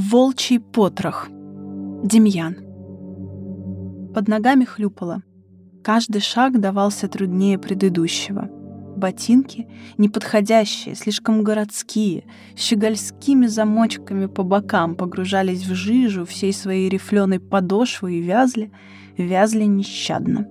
Волчий потрох. Демьян. Под ногами хлюпало. Каждый шаг давался труднее предыдущего. Ботинки, неподходящие, слишком городские, щегольскими замочками по бокам погружались в жижу всей своей рифленой подошвы и вязли, вязли нещадно.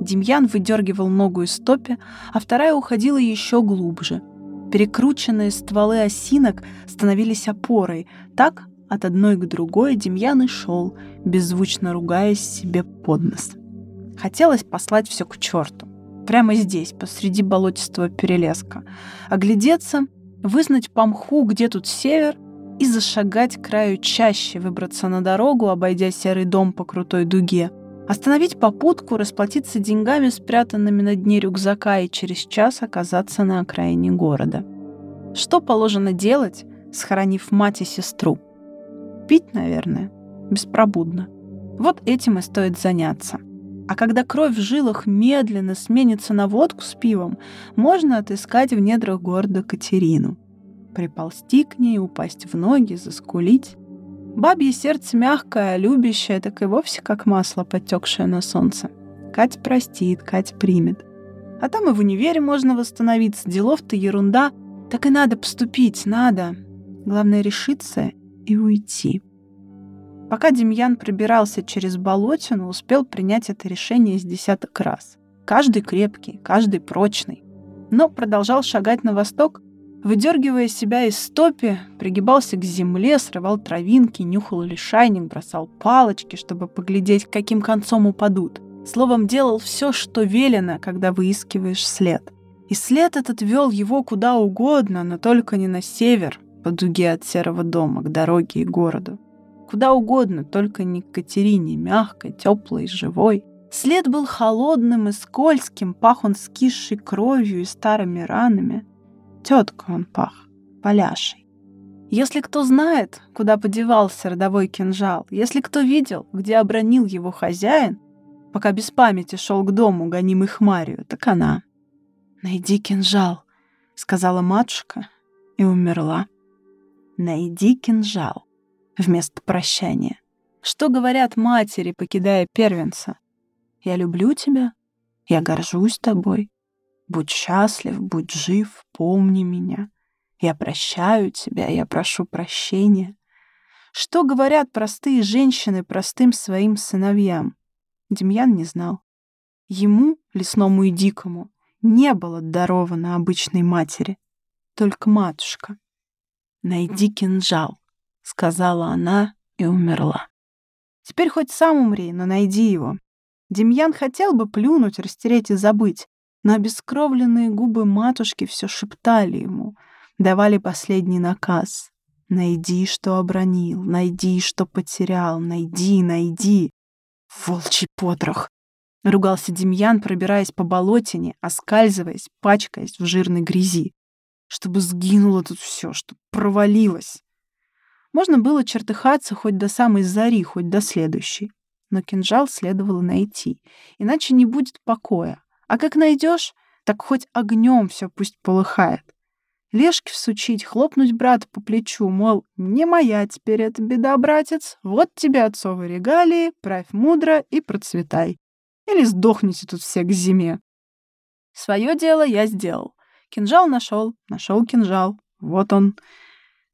Демьян выдергивал ногу из стопи, а вторая уходила еще глубже. Перекрученные стволы осинок становились опорой. Так от одной к другой Демьян и шел, беззвучно ругаясь себе под нос. Хотелось послать все к черту. Прямо здесь, посреди болотистого перелеска. Оглядеться, вызнать по мху, где тут север, и зашагать к краю чаще, выбраться на дорогу, обойдя серый дом по крутой дуге. Остановить попутку, расплатиться деньгами, спрятанными на дне рюкзака, и через час оказаться на окраине города. Что положено делать, схоронив мать и сестру? Пить, наверное, беспробудно. Вот этим и стоит заняться. А когда кровь в жилах медленно сменится на водку с пивом, можно отыскать в недрах города Катерину. Приползти к ней, упасть в ноги, заскулить. Бабье сердце мягкое, любящее, так и вовсе как масло, подтекшее на солнце. Кать простит, Кать примет. А там и в универе можно восстановиться, делов-то ерунда. Так и надо поступить, надо. Главное решиться и уйти. Пока Демьян пробирался через болотину, успел принять это решение с десяток раз. Каждый крепкий, каждый прочный. Но продолжал шагать на восток, выдергивая себя из стопи, пригибался к земле, срывал травинки, нюхал лишайник, бросал палочки, чтобы поглядеть, каким концом упадут. Словом, делал все, что велено, когда выискиваешь след. И след этот вел его куда угодно, но только не на север, по дуге от серого дома, к дороге и городу. Куда угодно, только не к Катерине, мягкой, теплой, живой. След был холодным и скользким, пах он скисшей кровью и старыми ранами. Тетка он пах, поляшей. Если кто знает, куда подевался родовой кинжал, если кто видел, где обронил его хозяин, пока без памяти шел к дому, гонимый хмарью, так она. «Найди кинжал», — сказала матушка и умерла. «Найди кинжал» вместо прощания. Что говорят матери, покидая первенца? «Я люблю тебя, я горжусь тобой. Будь счастлив, будь жив, помни меня. Я прощаю тебя, я прошу прощения». Что говорят простые женщины простым своим сыновьям? Демьян не знал. Ему, лесному и дикому, не было даровано обычной матери, только матушка. Найди кинжал, сказала она и умерла. Теперь хоть сам умри, но найди его. Демьян хотел бы плюнуть, растереть и забыть, но обескровленные губы матушки все шептали ему, давали последний наказ. «Найди, что обронил, найди, что потерял, найди, найди!» «Волчий потрох!» — ругался Демьян, пробираясь по болотине, оскальзываясь, пачкаясь в жирной грязи. «Чтобы сгинуло тут все, чтобы провалилось!» Можно было чертыхаться хоть до самой зари, хоть до следующей. Но кинжал следовало найти, иначе не будет покоя. А как найдешь, так хоть огнем все пусть полыхает. Лешки всучить, хлопнуть брата по плечу, мол, не моя теперь эта беда, братец, вот тебе отцовы регалии, правь мудро и процветай. Или сдохните тут все к зиме. Свое дело я сделал. Кинжал нашел, нашел кинжал. Вот он.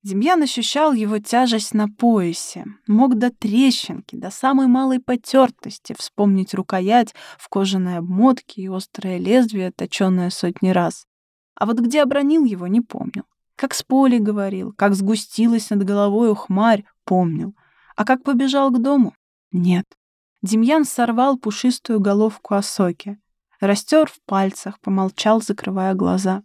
Демьян ощущал его тяжесть на поясе, мог до трещинки, до самой малой потертости вспомнить рукоять в кожаной обмотке и острое лезвие, точенное сотни раз. А вот где обронил его, не помнил. Как с поля говорил, как сгустилась над головой ухмарь, помнил. А как побежал к дому? Нет. Демьян сорвал пушистую головку осоки, растер в пальцах, помолчал, закрывая глаза.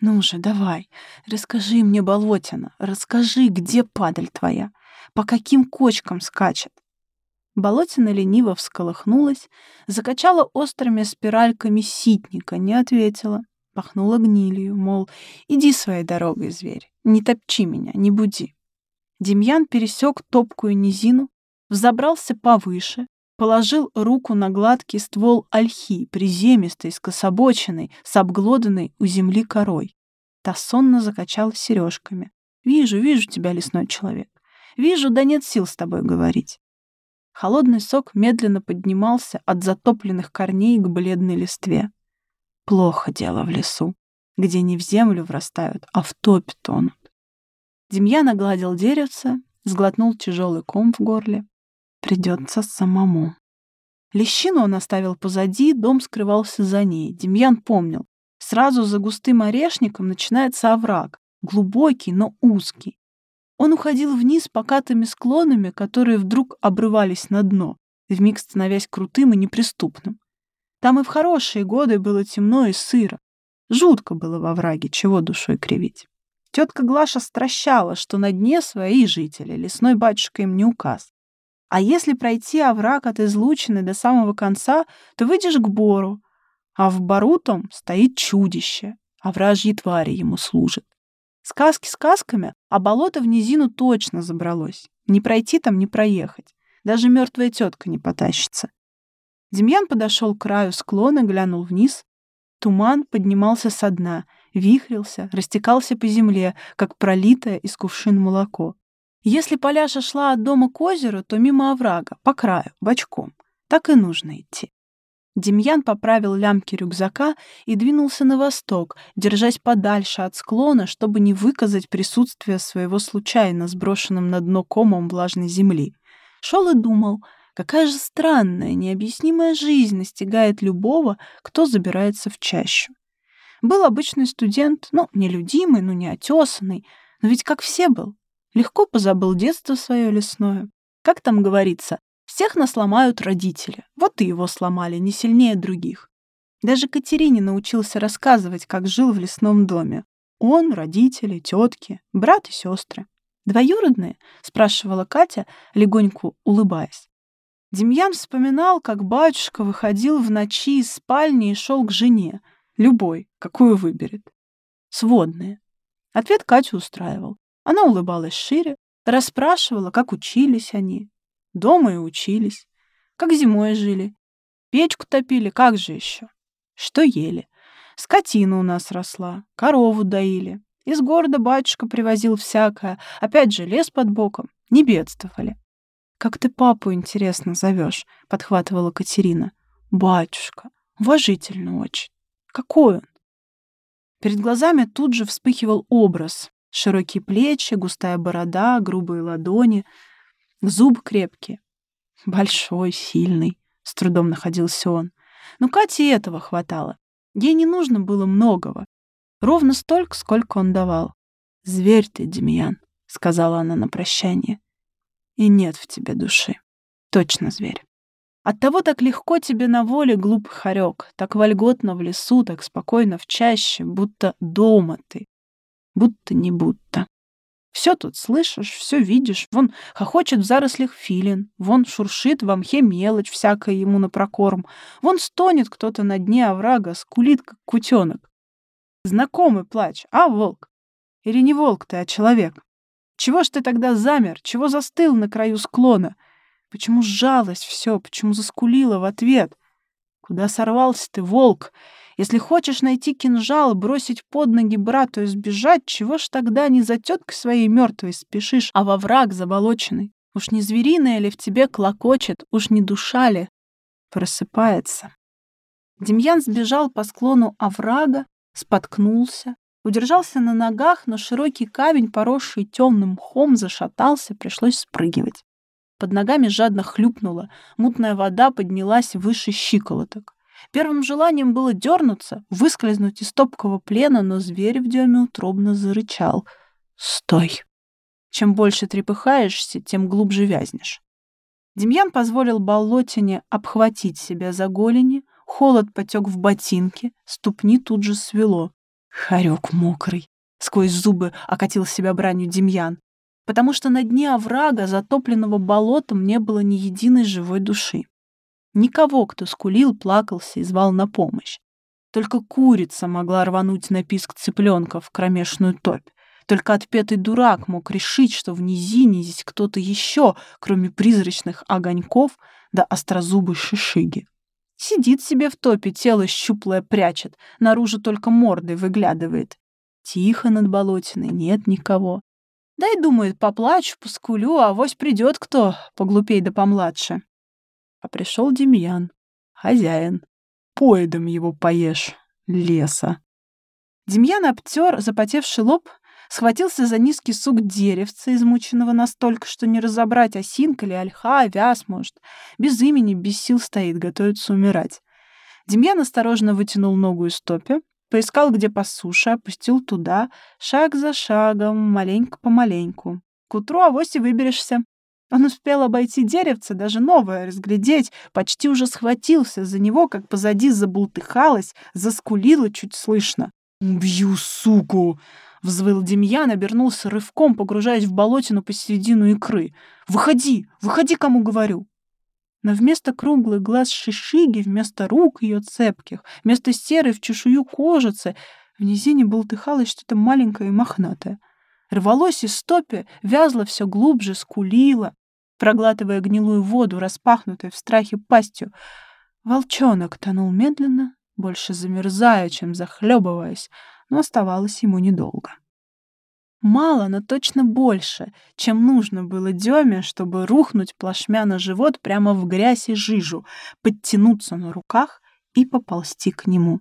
«Ну же, давай, расскажи мне, болотина, расскажи, где падаль твоя, по каким кочкам скачет?» Болотина лениво всколыхнулась, закачала острыми спиральками ситника, не ответила, пахнула гнилью, мол, иди своей дорогой, зверь, не топчи меня, не буди. Демьян пересек топкую низину, взобрался повыше, положил руку на гладкий ствол ольхи, приземистой, скособоченной, с обглоданной у земли корой. Та сонно закачала сережками. «Вижу, вижу тебя, лесной человек. Вижу, да нет сил с тобой говорить. Холодный сок медленно поднимался от затопленных корней к бледной листве. Плохо дело в лесу, где не в землю врастают, а в топь тонут. Демьян огладил деревце, сглотнул тяжелый ком в горле. Придется самому. Лещину он оставил позади, дом скрывался за ней. Демьян помнил. Сразу за густым орешником начинается овраг, глубокий, но узкий. Он уходил вниз покатыми склонами, которые вдруг обрывались на дно, вмиг становясь крутым и неприступным. Там и в хорошие годы было темно и сыро. Жутко было во враге, чего душой кривить. Тетка Глаша стращала, что на дне свои жители, лесной батюшка им не указ. А если пройти овраг от излучины до самого конца, то выйдешь к бору, а в бору том стоит чудище, а вражьи твари ему служат. Сказки сказками, а болото в низину точно забралось. Не пройти там, не проехать. Даже мертвая тетка не потащится. Демьян подошел к краю склона, глянул вниз. Туман поднимался со дна, вихрился, растекался по земле, как пролитое из кувшин молоко. Если Поляша шла от дома к озеру, то мимо оврага, по краю, бочком. Так и нужно идти. Демьян поправил лямки рюкзака и двинулся на восток, держась подальше от склона, чтобы не выказать присутствие своего случайно сброшенным на дно комом влажной земли. Шел и думал, какая же странная, необъяснимая жизнь настигает любого, кто забирается в чащу. Был обычный студент, ну, нелюдимый, ну, не отесанный, но ведь как все был. Легко позабыл детство свое лесное. Как там говорится, всех нас ломают родители. Вот и его сломали, не сильнее других. Даже Катерине научился рассказывать, как жил в лесном доме. Он, родители, тетки, брат и сестры. «Двоюродные?» — спрашивала Катя, легонько улыбаясь. Демьян вспоминал, как батюшка выходил в ночи из спальни и шел к жене. Любой, какую выберет. Сводные. Ответ Катю устраивал. Она улыбалась шире, расспрашивала, как учились они, Дома и учились. Как зимой жили. Печку топили, как же еще? Что ели? Скотина у нас росла, корову доили. Из города батюшка привозил всякое. Опять же, лес под боком. Не бедствовали. «Как ты папу, интересно, зовешь?» — подхватывала Катерина. «Батюшка. Уважительно очень. Какой он?» Перед глазами тут же вспыхивал образ. Широкие плечи, густая борода, грубые ладони — Зуб крепкий. Большой, сильный. С трудом находился он. Но Кате этого хватало. Ей не нужно было многого. Ровно столько, сколько он давал. «Зверь ты, Демьян», — сказала она на прощание. «И нет в тебе души. Точно зверь. Оттого так легко тебе на воле, глупый хорек, так вольготно в лесу, так спокойно в чаще, будто дома ты. Будто не будто. Все тут слышишь, все видишь. Вон хохочет в зарослях филин, вон шуршит в мхе мелочь всякая ему на прокорм, вон стонет кто-то на дне оврага, скулит, как кутенок. Знакомый плач, а, волк? Или не волк ты, а человек? Чего ж ты тогда замер? Чего застыл на краю склона? Почему сжалось все? Почему заскулило в ответ? Куда сорвался ты, волк? Если хочешь найти кинжал, бросить под ноги брату и сбежать, чего ж тогда не за теткой своей мертвой спешишь, а во враг заболоченный? Уж не звериная ли в тебе клокочет, уж не душа ли? Просыпается. Демьян сбежал по склону оврага, споткнулся, удержался на ногах, но широкий камень, поросший темным мхом, зашатался, пришлось спрыгивать. Под ногами жадно хлюпнуло, мутная вода поднялась выше щиколоток. Первым желанием было дернуться, выскользнуть из топкого плена, но зверь в деме утробно зарычал. «Стой!» Чем больше трепыхаешься, тем глубже вязнешь. Демьян позволил болотине обхватить себя за голени, холод потек в ботинки, ступни тут же свело. Хорек мокрый. Сквозь зубы окатил себя бранью Демьян, потому что на дне оврага, затопленного болотом, не было ни единой живой души. Никого, кто скулил, плакался и звал на помощь. Только курица могла рвануть на писк цыпленка в кромешную топь. Только отпетый дурак мог решить, что в низине здесь кто-то еще, кроме призрачных огоньков да острозубой шишиги. Сидит себе в топе, тело щуплое прячет, наружу только мордой выглядывает. Тихо над болотиной, нет никого. Дай, думает, поплачу, поскулю, а вось придет кто поглупей да помладше. А пришел Демьян, хозяин. Поедом его поешь, леса. Демьян обтер запотевший лоб, схватился за низкий сук деревца, измученного настолько, что не разобрать, осинка ли, ольха, вяз, может. Без имени, без сил стоит, готовится умирать. Демьян осторожно вытянул ногу из топи, поискал где по суше, опустил туда, шаг за шагом, маленько-помаленьку. К утру авось и выберешься. Он успел обойти деревце, даже новое разглядеть, почти уже схватился за него, как позади забултыхалась, заскулила чуть слышно. «Убью, суку!» — взвыл Демьян, обернулся рывком, погружаясь в болотину посередину икры. «Выходи! Выходи, кому говорю!» Но вместо круглых глаз шишиги, вместо рук ее цепких, вместо серой в чешую кожицы, в низине болтыхалось что-то маленькое и мохнатое. Рвалось из стопи, вязло все глубже, скулило, проглатывая гнилую воду, распахнутую в страхе пастью. Волчонок тонул медленно, больше замерзая, чем захлебываясь, но оставалось ему недолго. Мало, но точно больше, чем нужно было Деме, чтобы рухнуть плашмя на живот прямо в грязь и жижу, подтянуться на руках и поползти к нему.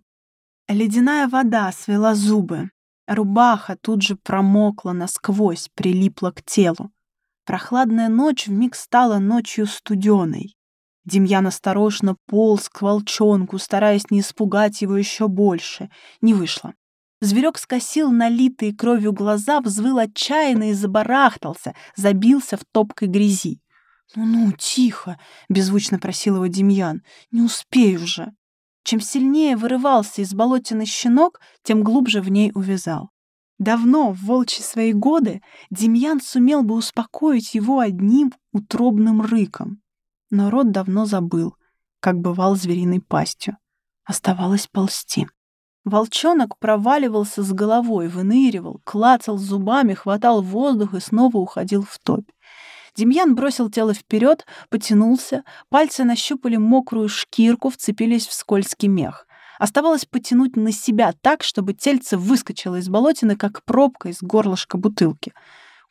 Ледяная вода свела зубы. Рубаха тут же промокла насквозь, прилипла к телу. Прохладная ночь вмиг стала ночью студеной. Демьян осторожно полз к волчонку, стараясь не испугать его еще больше. Не вышло. Зверек скосил налитые кровью глаза, взвыл отчаянно и забарахтался, забился в топкой грязи. «Ну-ну, тихо!» — беззвучно просил его Демьян. «Не успею же!» Чем сильнее вырывался из болотины щенок, тем глубже в ней увязал. Давно, в волчьи свои годы, Демьян сумел бы успокоить его одним утробным рыком. Но рот давно забыл, как бывал звериной пастью. Оставалось ползти. Волчонок проваливался с головой, выныривал, клацал зубами, хватал воздух и снова уходил в топь. Демьян бросил тело вперед, потянулся, пальцы нащупали мокрую шкирку, вцепились в скользкий мех. Оставалось потянуть на себя так, чтобы тельце выскочило из болотины, как пробка из горлышка бутылки.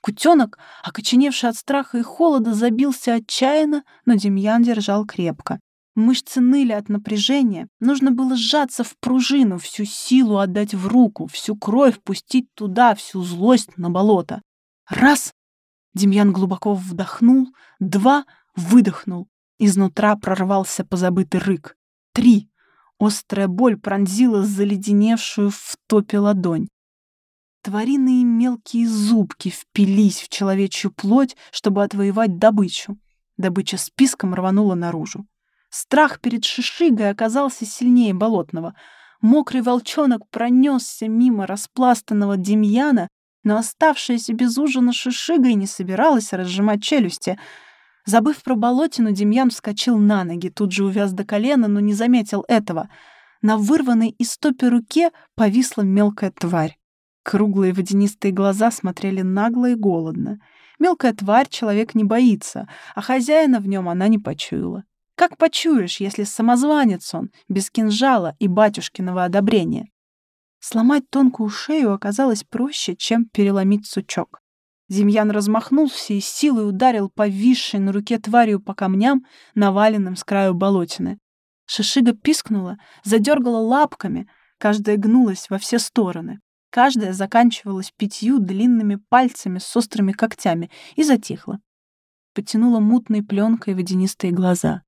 Кутенок, окоченевший от страха и холода, забился отчаянно, но Демьян держал крепко. Мышцы ныли от напряжения. Нужно было сжаться в пружину, всю силу отдать в руку, всю кровь пустить туда, всю злость на болото. Раз! Демьян глубоко вдохнул. Два! Выдохнул. Изнутра прорвался позабытый рык. Три! Острая боль пронзила заледеневшую в топе ладонь. Твариные мелкие зубки впились в человечью плоть, чтобы отвоевать добычу. Добыча списком рванула наружу. Страх перед шишигой оказался сильнее болотного. Мокрый волчонок пронесся мимо распластанного Демьяна, но оставшаяся без ужина шишига и не собиралась разжимать челюсти. Забыв про болотину, Демьян вскочил на ноги, тут же увяз до колена, но не заметил этого. На вырванной из топи руке повисла мелкая тварь. Круглые водянистые глаза смотрели нагло и голодно. Мелкая тварь человек не боится, а хозяина в нем она не почуяла. Как почуешь, если самозванец он, без кинжала и батюшкиного одобрения? Сломать тонкую шею оказалось проще, чем переломить сучок. Демьян размахнулся и силой ударил повисшей на руке тварью по камням, наваленным с краю болотины. Шишига пискнула, задергала лапками, каждая гнулась во все стороны. Каждая заканчивалась пятью длинными пальцами с острыми когтями и затихла. Потянула мутной пленкой водянистые глаза.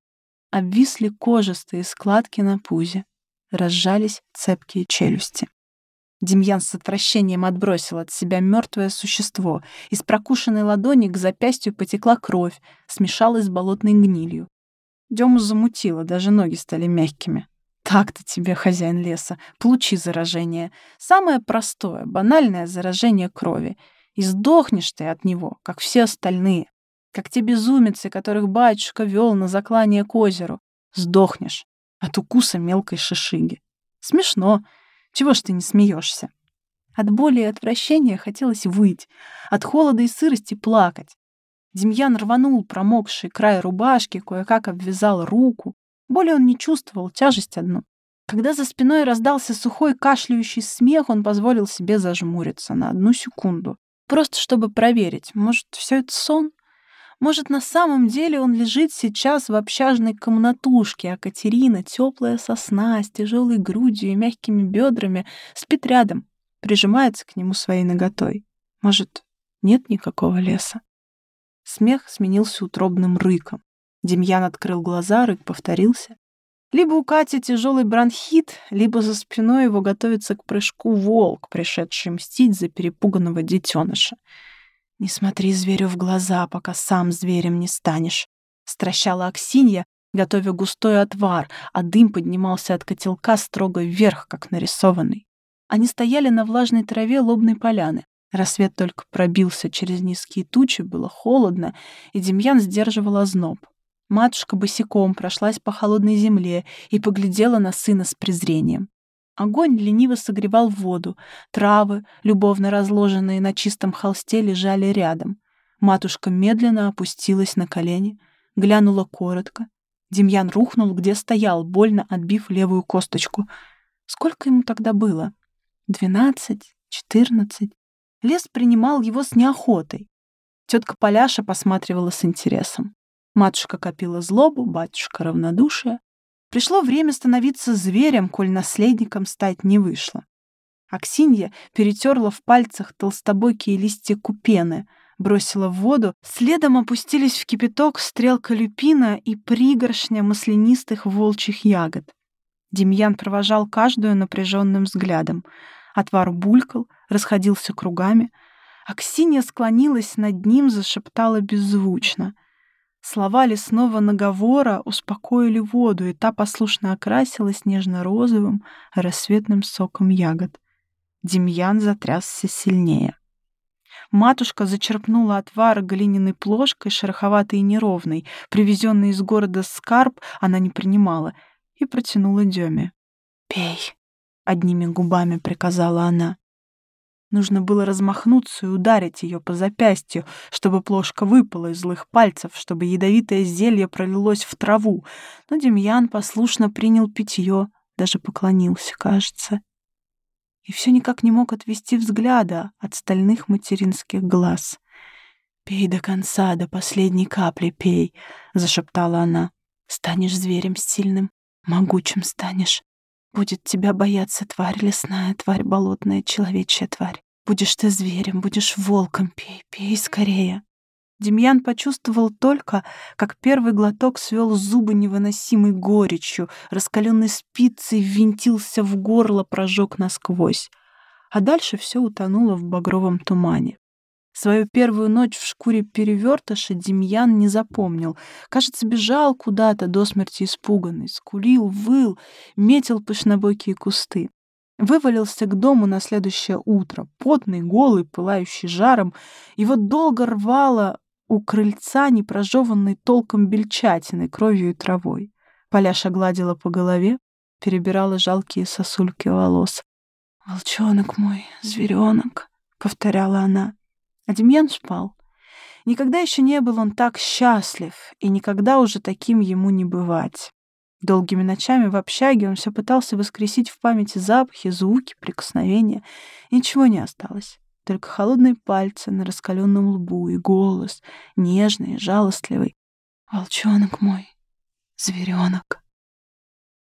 Обвисли кожистые складки на пузе. Разжались цепкие челюсти. Демьян с отвращением отбросил от себя мертвое существо. Из прокушенной ладони к запястью потекла кровь, смешалась с болотной гнилью. Дему замутило, даже ноги стали мягкими. Так-то тебе, хозяин леса, получи заражение. Самое простое, банальное заражение крови. И сдохнешь ты от него, как все остальные как те безумицы, которых батюшка вел на заклание к озеру. Сдохнешь от укуса мелкой шишиги. Смешно. Чего ж ты не смеешься? От боли и отвращения хотелось выть, от холода и сырости плакать. Демьян рванул промокший край рубашки, кое-как обвязал руку. Боли он не чувствовал, тяжесть одну. Когда за спиной раздался сухой кашляющий смех, он позволил себе зажмуриться на одну секунду. Просто чтобы проверить, может, все это сон? Может, на самом деле он лежит сейчас в общажной комнатушке, а Катерина, теплая сосна, с тяжелой грудью и мягкими бедрами, спит рядом, прижимается к нему своей ноготой. Может, нет никакого леса? Смех сменился утробным рыком. Демьян открыл глаза, рык повторился. Либо у Кати тяжелый бронхит, либо за спиной его готовится к прыжку волк, пришедший мстить за перепуганного детеныша. «Не смотри зверю в глаза, пока сам зверем не станешь», — стращала Аксинья, готовя густой отвар, а дым поднимался от котелка строго вверх, как нарисованный. Они стояли на влажной траве лобной поляны. Рассвет только пробился через низкие тучи, было холодно, и Демьян сдерживал озноб. Матушка босиком прошлась по холодной земле и поглядела на сына с презрением. Огонь лениво согревал воду, травы, любовно разложенные на чистом холсте, лежали рядом. Матушка медленно опустилась на колени, глянула коротко. Демьян рухнул, где стоял, больно отбив левую косточку. Сколько ему тогда было? Двенадцать? Четырнадцать? Лес принимал его с неохотой. Тетка Поляша посматривала с интересом. Матушка копила злобу, батюшка — равнодушие. Пришло время становиться зверем, коль наследником стать не вышло. Аксинья перетерла в пальцах толстобокие листья купены, бросила в воду, следом опустились в кипяток стрелка люпина и пригоршня маслянистых волчьих ягод. Демьян провожал каждую напряженным взглядом. Отвар булькал, расходился кругами. Аксинья склонилась над ним, зашептала беззвучно — Слова лесного наговора успокоили воду, и та послушно окрасилась нежно-розовым, рассветным соком ягод. Демьян затрясся сильнее. Матушка зачерпнула отвар глиняной плошкой, шероховатой и неровной. Привезенный из города скарб она не принимала и протянула Деме. «Пей», — одними губами приказала она. Нужно было размахнуться и ударить ее по запястью, чтобы плошка выпала из злых пальцев, чтобы ядовитое зелье пролилось в траву. Но Демьян послушно принял питье, даже поклонился, кажется. И все никак не мог отвести взгляда от стальных материнских глаз. «Пей до конца, до последней капли пей», — зашептала она. «Станешь зверем сильным, могучим станешь. Будет тебя бояться тварь лесная, тварь болотная, человечья тварь. Будешь ты зверем, будешь волком, пей, пей скорее. Демьян почувствовал только, как первый глоток свел зубы невыносимой горечью, раскаленной спицей ввинтился в горло, прожег насквозь. А дальше все утонуло в багровом тумане. Свою первую ночь в шкуре перевертыша Демьян не запомнил. Кажется, бежал куда-то до смерти испуганный, скулил, выл, метил пышнобокие кусты. Вывалился к дому на следующее утро, потный, голый, пылающий жаром. Его долго рвало у крыльца непрожеванной толком бельчатиной, кровью и травой. Поляша гладила по голове, перебирала жалкие сосульки волос. «Волчонок мой, зверенок», — повторяла она. А Демьян спал. Никогда еще не был он так счастлив, и никогда уже таким ему не бывать. Долгими ночами в общаге он все пытался воскресить в памяти запахи, звуки, прикосновения. ничего не осталось. Только холодные пальцы на раскаленном лбу и голос, нежный, жалостливый. «Волчонок мой, зверенок».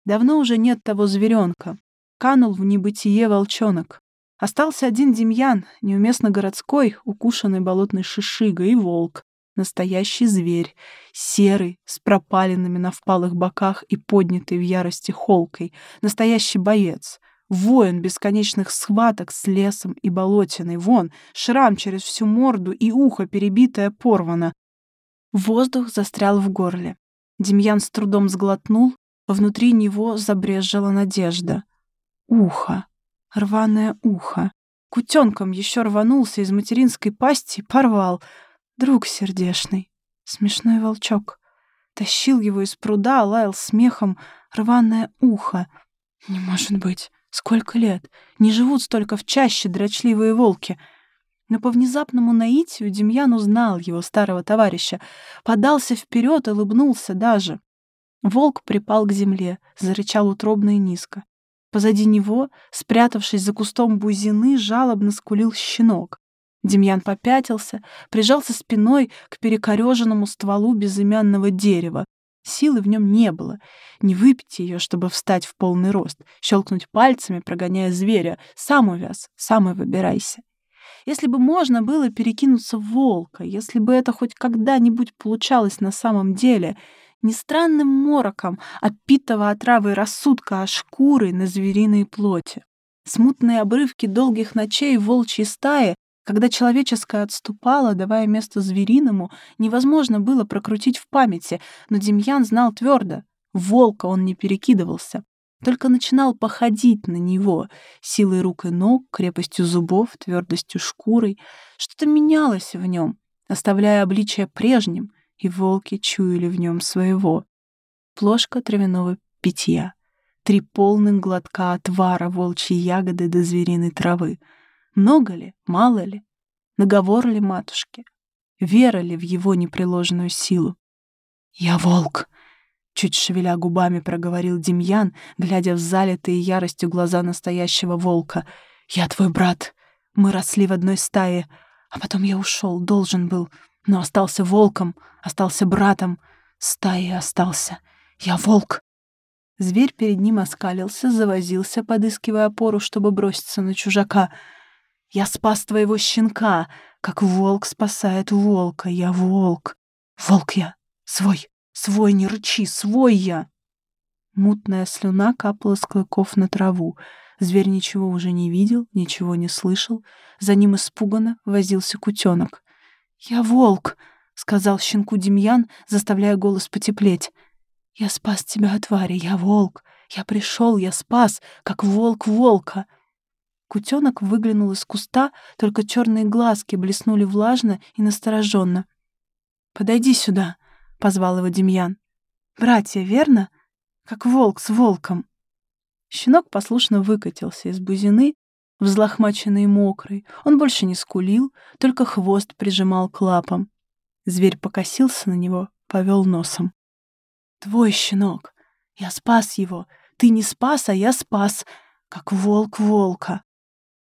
Давно уже нет того зверенка. Канул в небытие волчонок. Остался один Демьян, неуместно городской, укушенный болотной шишигой, и волк, Настоящий зверь, серый, с пропалинами на впалых боках и поднятый в ярости холкой. Настоящий боец. Воин бесконечных схваток с лесом и болотиной. Вон, шрам через всю морду и ухо перебитое порвано. Воздух застрял в горле. Демьян с трудом сглотнул, внутри него забрежжила надежда. Ухо. Рваное ухо. Кутенком еще рванулся из материнской пасти и порвал — Друг сердешный, смешной волчок. Тащил его из пруда, лаял смехом, рваное ухо. Не может быть. Сколько лет? Не живут столько в чаще дрочливые волки. Но по внезапному наитию Демьян узнал его старого товарища, подался вперед и улыбнулся даже. Волк припал к земле, зарычал утробно и низко. Позади него, спрятавшись за кустом бузины, жалобно скулил щенок. Демьян попятился, прижался спиной к перекореженному стволу безымянного дерева. Силы в нем не было. Не выпить ее, чтобы встать в полный рост, щелкнуть пальцами, прогоняя зверя. Сам увяз, сам и выбирайся. Если бы можно было перекинуться в волка, если бы это хоть когда-нибудь получалось на самом деле, не странным мороком, опитого отравой рассудка, а шкурой на звериной плоти. Смутные обрывки долгих ночей волчьей стае когда человеческое отступало, давая место звериному, невозможно было прокрутить в памяти, но Демьян знал твердо — волка он не перекидывался, только начинал походить на него силой рук и ног, крепостью зубов, твердостью шкуры. Что-то менялось в нем, оставляя обличие прежним, и волки чуяли в нем своего. Плошка травяного питья, три полных глотка отвара волчьей ягоды до звериной травы — много ли, мало ли? Наговор ли матушки? Вера ли в его непреложную силу? «Я волк!» — чуть шевеля губами проговорил Демьян, глядя в залитые яростью глаза настоящего волка. «Я твой брат. Мы росли в одной стае. А потом я ушел, должен был. Но остался волком, остался братом. Стаи остался. Я волк!» Зверь перед ним оскалился, завозился, подыскивая опору, чтобы броситься на чужака — я спас твоего щенка, как волк спасает волка. Я волк. Волк я. Свой. Свой, не рычи. Свой я. Мутная слюна капала с клыков на траву. Зверь ничего уже не видел, ничего не слышал. За ним испуганно возился кутенок. «Я волк», — сказал щенку Демьян, заставляя голос потеплеть. «Я спас тебя от твари, я волк. Я пришел, я спас, как волк волка». Кутенок выглянул из куста, только черные глазки блеснули влажно и настороженно. «Подойди сюда», — позвал его Демьян. «Братья, верно? Как волк с волком». Щенок послушно выкатился из бузины, взлохмаченный и мокрый. Он больше не скулил, только хвост прижимал к лапам. Зверь покосился на него, повел носом. «Твой щенок! Я спас его! Ты не спас, а я спас! Как волк волка!»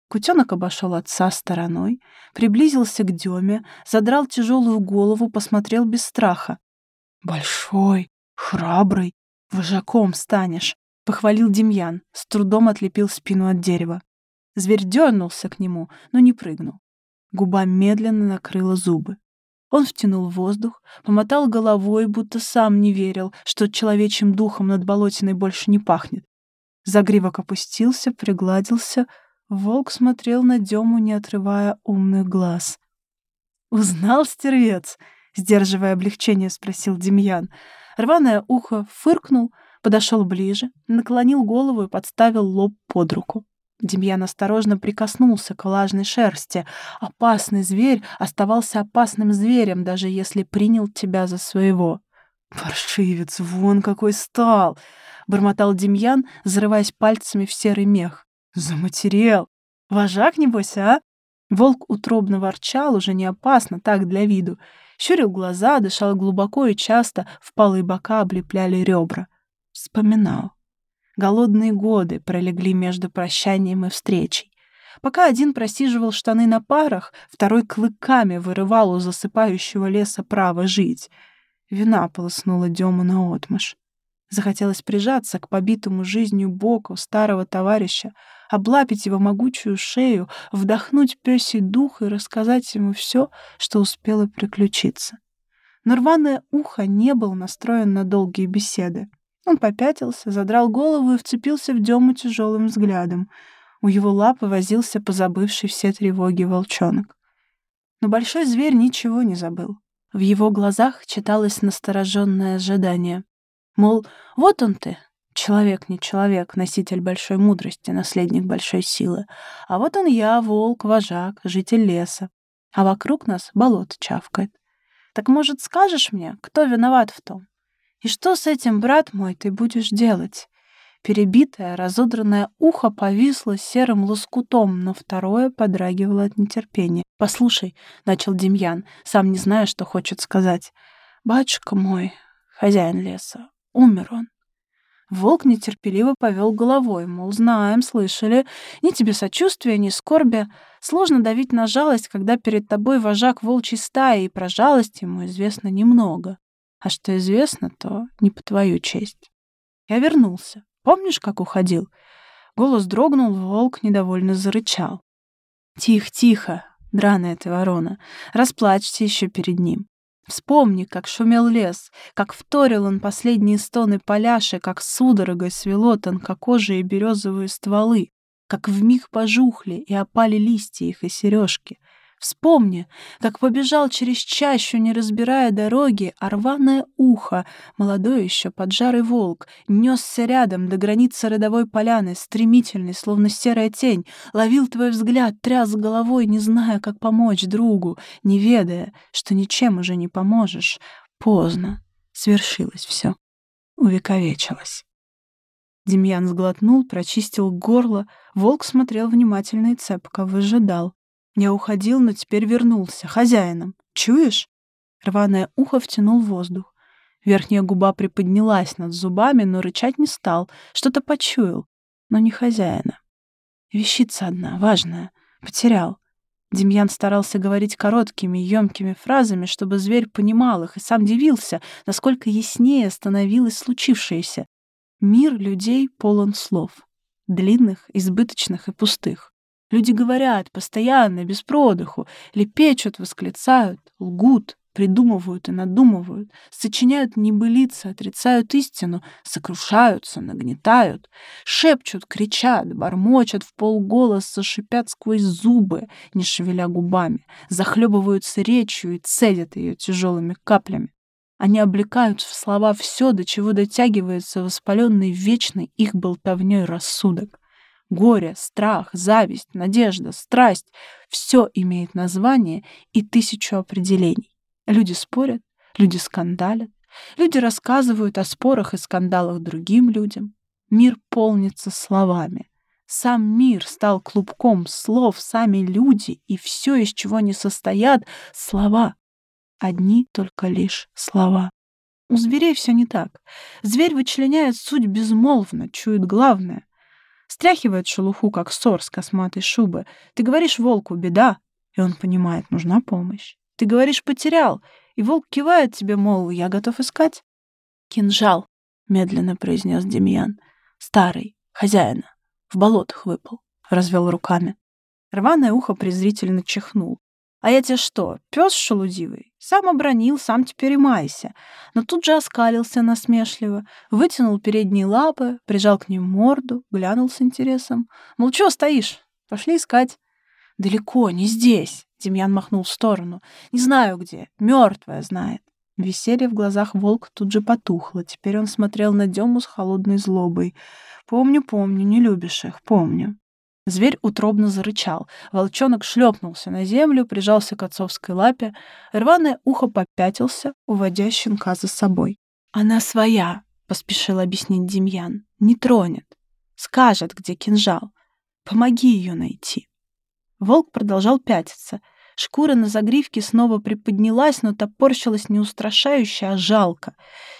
Кутенок обошел отца стороной, приблизился к Деме, задрал тяжелую голову, посмотрел без страха. «Большой, храбрый, вожаком станешь», — похвалил Демьян, с трудом отлепил спину от дерева. Зверь дернулся к нему, но не прыгнул. Губа медленно накрыла зубы. Он втянул воздух, помотал головой, будто сам не верил, что человечьим духом над болотиной больше не пахнет. Загривок опустился, пригладился — Волк смотрел на Дему, не отрывая умных глаз. «Узнал, стервец?» — сдерживая облегчение, спросил Демьян. Рваное ухо фыркнул, подошел ближе, наклонил голову и подставил лоб под руку. Демьян осторожно прикоснулся к влажной шерсти. Опасный зверь оставался опасным зверем, даже если принял тебя за своего. «Паршивец, вон какой стал!» — бормотал Демьян, зарываясь пальцами в серый мех. Заматерел. Вожак, небось, а? Волк утробно ворчал, уже не опасно, так для виду. Щурил глаза, дышал глубоко и часто, впалые бока облепляли ребра. Вспоминал. Голодные годы пролегли между прощанием и встречей. Пока один просиживал штаны на парах, второй клыками вырывал у засыпающего леса право жить. Вина полоснула Дему наотмашь. Захотелось прижаться к побитому жизнью боку старого товарища, облапить его могучую шею, вдохнуть пёсий дух и рассказать ему все, что успело приключиться. Но рваное ухо не был настроен на долгие беседы. Он попятился, задрал голову и вцепился в Дему тяжелым взглядом. У его лапы возился позабывший все тревоги волчонок. Но большой зверь ничего не забыл. В его глазах читалось настороженное ожидание. Мол, вот он ты, человек не человек, носитель большой мудрости, наследник большой силы. А вот он я, волк, вожак, житель леса. А вокруг нас болото чавкает. Так, может, скажешь мне, кто виноват в том? И что с этим, брат мой, ты будешь делать? Перебитое, разодранное ухо повисло серым лоскутом, но второе подрагивало от нетерпения. «Послушай», — начал Демьян, сам не зная, что хочет сказать. «Батюшка мой, хозяин леса, Умер он. Волк нетерпеливо повел головой, мол, знаем, слышали. Ни тебе сочувствия, ни скорби. Сложно давить на жалость, когда перед тобой вожак волчьей стаи, и про жалость ему известно немного. А что известно, то не по твою честь. Я вернулся. Помнишь, как уходил? Голос дрогнул, волк недовольно зарычал. Тихо, тихо, драная ты ворона, расплачься еще перед ним. Вспомни, как шумел лес, как вторил он последние стоны поляши, как судорогой свело тонкокожие березовые стволы, как вмиг пожухли и опали листья их и сережки, Вспомни, как побежал через чащу, не разбирая дороги, а ухо, молодой еще поджарый волк, несся рядом до границы родовой поляны, стремительный, словно серая тень, ловил твой взгляд, тряс головой, не зная, как помочь другу, не ведая, что ничем уже не поможешь. Поздно. Свершилось все. Увековечилось. Демьян сглотнул, прочистил горло. Волк смотрел внимательно и цепко, выжидал. Я уходил, но теперь вернулся. Хозяином. Чуешь? Рваное ухо втянул воздух. Верхняя губа приподнялась над зубами, но рычать не стал. Что-то почуял, но не хозяина. Вещица одна, важная. Потерял. Демьян старался говорить короткими, емкими фразами, чтобы зверь понимал их, и сам дивился, насколько яснее становилось случившееся. Мир людей полон слов. Длинных, избыточных и пустых. Люди говорят постоянно, без продыху, лепечут, восклицают, лгут, придумывают и надумывают, сочиняют небылицы, отрицают истину, сокрушаются, нагнетают, шепчут, кричат, бормочат в полголоса, шипят сквозь зубы, не шевеля губами, захлебываются речью и цедят ее тяжелыми каплями. Они облекают в слова все, до чего дотягивается воспаленный вечный их болтовней рассудок. Горе, страх, зависть, надежда, страсть — все имеет название и тысячу определений. Люди спорят, люди скандалят, люди рассказывают о спорах и скандалах другим людям. Мир полнится словами. Сам мир стал клубком слов, сами люди и все, из чего они состоят — слова. Одни только лишь слова. У зверей все не так. Зверь вычленяет суть безмолвно, чует главное. Стряхивает шелуху, как сор с косматой шубы. Ты говоришь волку «беда», и он понимает, нужна помощь. Ты говоришь «потерял», и волк кивает тебе, мол, я готов искать. «Кинжал», — медленно произнес Демьян. «Старый, хозяина, в болотах выпал», — развел руками. Рваное ухо презрительно чихнул. А я тебе что, пес шелудивый? Сам обронил, сам теперь и майся. Но тут же оскалился насмешливо, вытянул передние лапы, прижал к ним морду, глянул с интересом. Мол, чего стоишь? Пошли искать. Далеко, не здесь. Демьян махнул в сторону. Не знаю где. Мертвая знает. Веселье в глазах волк тут же потухло. Теперь он смотрел на Дему с холодной злобой. «Помню, помню, не любишь их, помню». Зверь утробно зарычал. Волчонок шлепнулся на землю, прижался к отцовской лапе. Рваное ухо попятился, уводя щенка за собой. «Она своя», — поспешил объяснить Демьян. «Не тронет. Скажет, где кинжал. Помоги ее найти». Волк продолжал пятиться. Шкура на загривке снова приподнялась, но топорщилась не устрашающе, а жалко.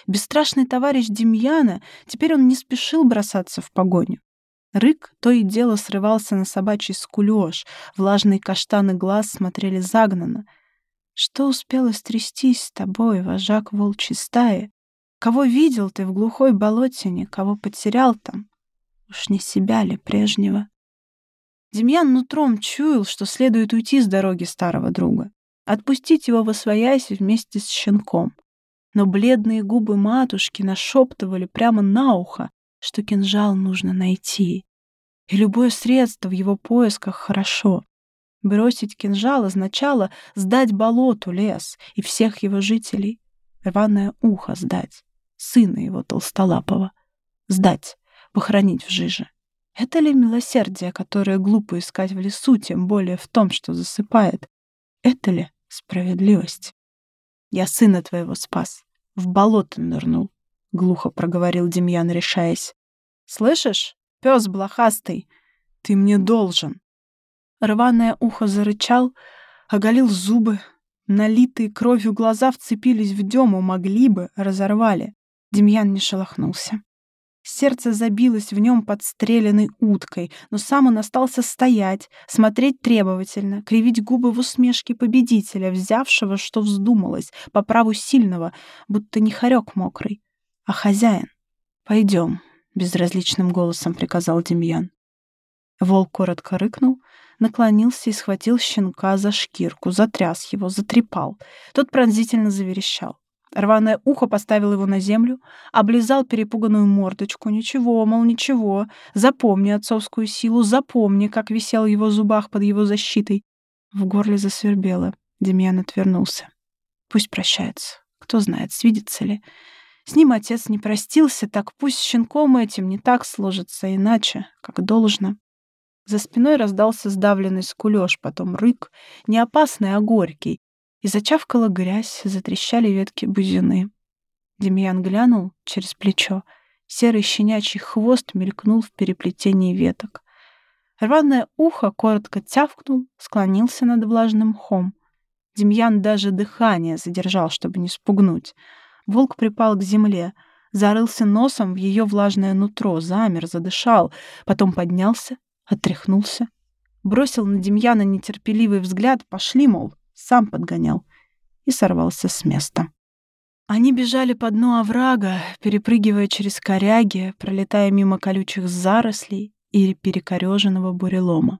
Бесстрашный товарищ Демьяна, теперь он не спешил бросаться в погоню. Рык то и дело срывался на собачий скулёж, влажные каштаны глаз смотрели загнанно. Что успело стрястись с тобой, вожак волчьей стаи? Кого видел ты в глухой болотине, кого потерял там? Уж не себя ли прежнего? Демьян нутром чуял, что следует уйти с дороги старого друга, отпустить его во своясь вместе с щенком. Но бледные губы матушки нашептывали прямо на ухо, что кинжал нужно найти. И любое средство в его поисках хорошо. Бросить кинжал означало сдать болоту лес и всех его жителей. Рваное ухо сдать, сына его толстолапого. Сдать, похоронить в жиже. Это ли милосердие, которое глупо искать в лесу, тем более в том, что засыпает? Это ли справедливость? Я сына твоего спас, в болото нырнул. — глухо проговорил Демьян, решаясь. «Слышишь, пес блохастый, ты мне должен!» Рваное ухо зарычал, оголил зубы. Налитые кровью глаза вцепились в Дему, могли бы, разорвали. Демьян не шелохнулся. Сердце забилось в нем подстреленной уткой, но сам он остался стоять, смотреть требовательно, кривить губы в усмешке победителя, взявшего, что вздумалось, по праву сильного, будто не хорек мокрый, а хозяин. «Пойдем», — безразличным голосом приказал Демьян. Волк коротко рыкнул, наклонился и схватил щенка за шкирку, затряс его, затрепал. Тот пронзительно заверещал. Рваное ухо поставил его на землю, облизал перепуганную мордочку. Ничего, мол, ничего. Запомни отцовскую силу, запомни, как висел его зубах под его защитой. В горле засвербело. Демьян отвернулся. Пусть прощается. Кто знает, свидится ли. С ним отец не простился, так пусть щенком этим не так сложится, иначе, как должно. За спиной раздался сдавленный скулёж, потом рык, не опасный, а горький, и зачавкала грязь, затрещали ветки бузины. Демьян глянул через плечо. Серый щенячий хвост мелькнул в переплетении веток. Рваное ухо коротко тявкнул, склонился над влажным мхом. Демьян даже дыхание задержал, чтобы не спугнуть. Волк припал к земле, зарылся носом в ее влажное нутро, замер, задышал, потом поднялся, отряхнулся, бросил на Демьяна нетерпеливый взгляд, пошли, мол, сам подгонял и сорвался с места. Они бежали по дну оврага, перепрыгивая через коряги, пролетая мимо колючих зарослей и перекореженного бурелома.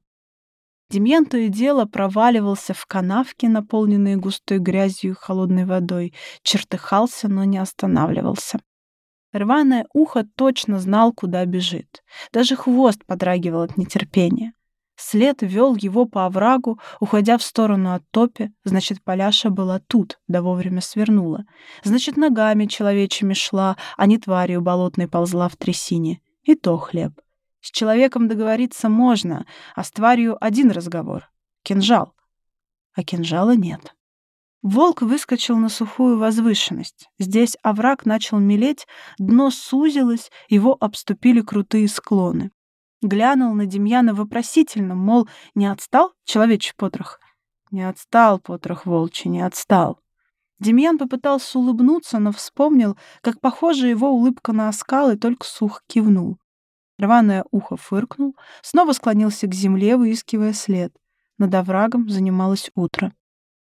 Демьян то и дело проваливался в канавки, наполненные густой грязью и холодной водой, чертыхался, но не останавливался. Рваное ухо точно знал, куда бежит. Даже хвост подрагивал от нетерпения. След вел его по оврагу, уходя в сторону от топи. Значит, Поляша была тут, да вовремя свернула. Значит, ногами человечьими шла, а не тварью болотной ползла в трясине. И то хлеб. С человеком договориться можно, а с тварью один разговор. Кинжал. А кинжала нет. Волк выскочил на сухую возвышенность. Здесь овраг начал мелеть, дно сузилось, его обступили крутые склоны. Глянул на Демьяна вопросительно, мол, не отстал человечий потрох? Не отстал, потрох волчий, не отстал. Демьян попытался улыбнуться, но вспомнил, как похожа его улыбка на оскал, и только сух кивнул. Рваное ухо фыркнул, снова склонился к земле, выискивая след. Над оврагом занималось утро.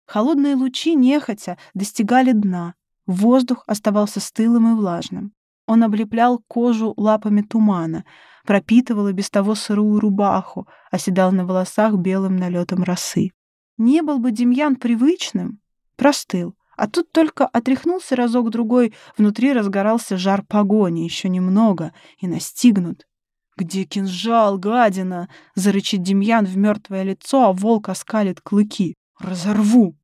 Холодные лучи нехотя достигали дна. Воздух оставался стылым и влажным. Он облеплял кожу лапами тумана, пропитывал и без того сырую рубаху, оседал на волосах белым налетом росы. Не был бы Демьян привычным, простыл, а тут только отряхнулся разок-другой, внутри разгорался жар погони, еще немного, и настигнут. «Где кинжал, гадина?» — зарычит Демьян в мертвое лицо, а волк оскалит клыки. «Разорву!»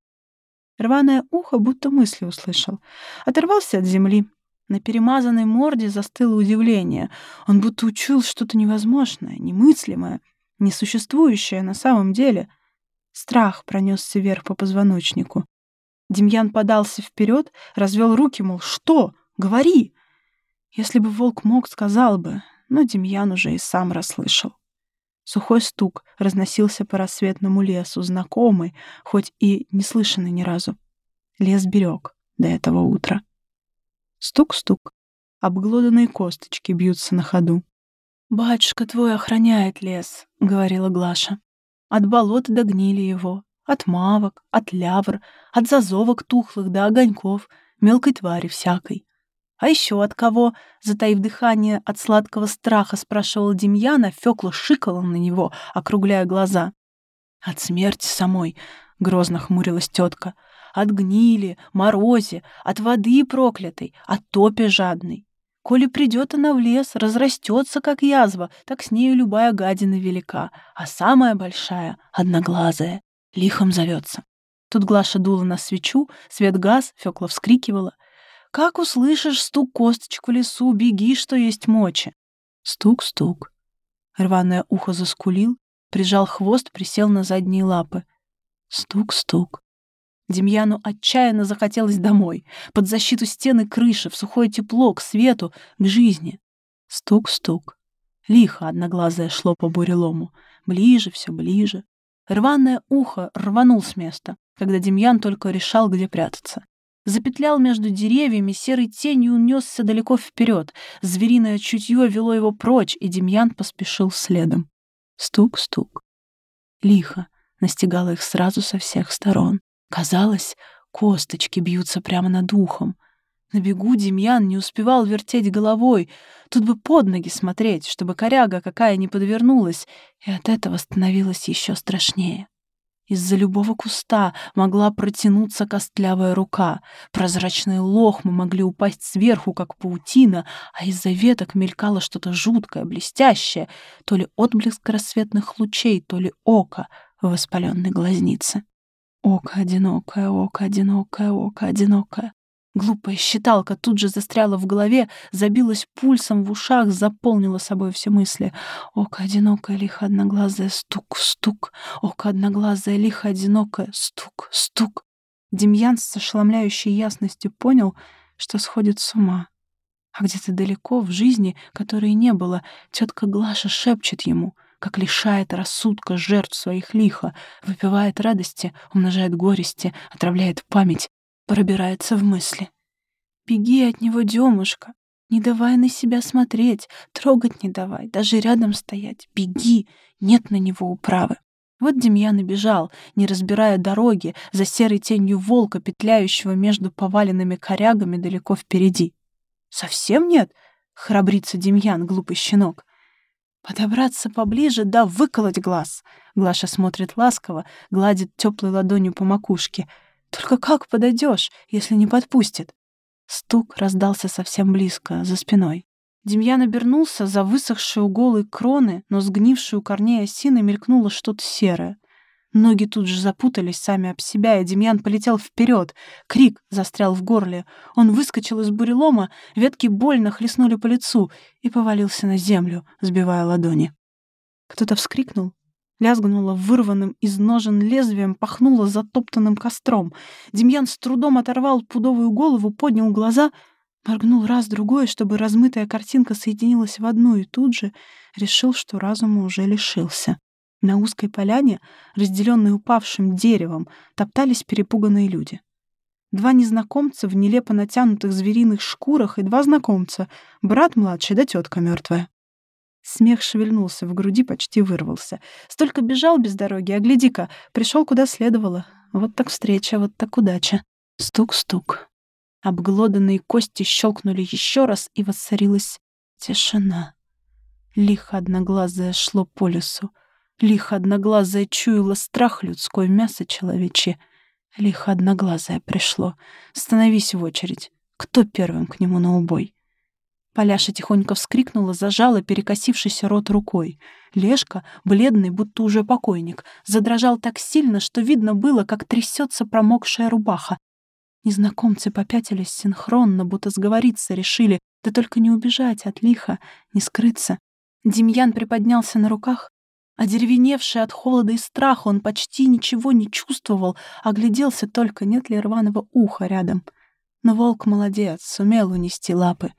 Рваное ухо будто мысли услышал. Оторвался от земли, на перемазанной морде застыло удивление. Он будто учуял что-то невозможное, немыслимое, несуществующее на самом деле. Страх пронесся вверх по позвоночнику. Демьян подался вперед, развел руки, мол, что? Говори! Если бы волк мог, сказал бы, но Демьян уже и сам расслышал. Сухой стук разносился по рассветному лесу, знакомый, хоть и не слышанный ни разу. Лес берег до этого утра. Стук-стук. Обглоданные косточки бьются на ходу. «Батюшка твой охраняет лес», — говорила Глаша. «От болот до гнили его, от мавок, от лявр, от зазовок тухлых до огоньков, мелкой твари всякой. А еще от кого, затаив дыхание от сладкого страха, спрашивал Демьяна, Фёкла шикала на него, округляя глаза. «От смерти самой», — грозно хмурилась тетка от гнили, морозе, от воды проклятой, от топи жадной. Коли придет она в лес, разрастется, как язва, так с нею любая гадина велика, а самая большая — одноглазая, лихом зовется. Тут Глаша дула на свечу, свет газ, Фёкла вскрикивала. «Как услышишь стук косточек в лесу, беги, что есть мочи!» Стук-стук. Рваное ухо заскулил, прижал хвост, присел на задние лапы. Стук-стук. Демьяну отчаянно захотелось домой, под защиту стены крыши, в сухое тепло, к свету, к жизни. Стук-стук. Лихо одноглазое шло по бурелому. Ближе, все ближе. Рваное ухо рванул с места, когда Демьян только решал, где прятаться. Запетлял между деревьями, серой тенью унесся далеко вперед. Звериное чутье вело его прочь, и Демьян поспешил следом. Стук-стук. Лихо настигало их сразу со всех сторон. Казалось, косточки бьются прямо над ухом. На бегу Демьян не успевал вертеть головой. Тут бы под ноги смотреть, чтобы коряга какая не подвернулась, и от этого становилось еще страшнее. Из-за любого куста могла протянуться костлявая рука. Прозрачные лохмы могли упасть сверху, как паутина, а из-за веток мелькало что-то жуткое, блестящее, то ли отблеск рассветных лучей, то ли око в воспаленной глазнице. Око одинокое, око одинокое, око одинокое. Глупая считалка тут же застряла в голове, забилась пульсом в ушах, заполнила собой все мысли. Око одинокое, лихо одноглазое, стук, стук. Око одноглазое, лихо одинокое, стук, стук. Демьян с ошеломляющей ясностью понял, что сходит с ума. А где-то далеко, в жизни, которой не было, тетка Глаша шепчет ему, как лишает рассудка жертв своих лихо, выпивает радости, умножает горести, отравляет память, пробирается в мысли. «Беги от него, Демушка, не давай на себя смотреть, трогать не давай, даже рядом стоять. Беги, нет на него управы». Вот Демьян и бежал, не разбирая дороги, за серой тенью волка, петляющего между поваленными корягами далеко впереди. «Совсем нет?» — храбрится Демьян, глупый щенок. «Подобраться поближе, да выколоть глаз!» Глаша смотрит ласково, гладит теплой ладонью по макушке — только как подойдешь, если не подпустит? Стук раздался совсем близко, за спиной. Демьян обернулся за высохшие у голой кроны, но сгнившую корней осины мелькнуло что-то серое. Ноги тут же запутались сами об себя, и Демьян полетел вперед. Крик застрял в горле. Он выскочил из бурелома, ветки больно хлестнули по лицу и повалился на землю, сбивая ладони. Кто-то вскрикнул, Лязгнуло вырванным из ножен лезвием, пахнуло затоптанным костром. Демьян с трудом оторвал пудовую голову, поднял глаза, моргнул раз-другой, чтобы размытая картинка соединилась в одну, и тут же решил, что разума уже лишился. На узкой поляне, разделенной упавшим деревом, топтались перепуганные люди. Два незнакомца в нелепо натянутых звериных шкурах и два знакомца — брат младший да тетка мертвая. Смех шевельнулся в груди, почти вырвался. Столько бежал без дороги, а гляди-ка, пришел куда следовало. Вот так встреча, вот так удача. Стук-стук. Обглоданные кости щелкнули еще раз, и воцарилась тишина. Лихо одноглазое шло по лесу. Лихо одноглазое чуяло страх людской, мясо человечье. Лихо одноглазое пришло. Становись в очередь. Кто первым к нему на убой? Поляша тихонько вскрикнула, зажала перекосившийся рот рукой. Лешка, бледный, будто уже покойник, задрожал так сильно, что видно было, как трясется промокшая рубаха. Незнакомцы попятились синхронно, будто сговориться решили, да только не убежать от лиха, не скрыться. Демьян приподнялся на руках. Одеревеневший от холода и страха, он почти ничего не чувствовал, огляделся только, нет ли рваного уха рядом. Но волк молодец, сумел унести лапы.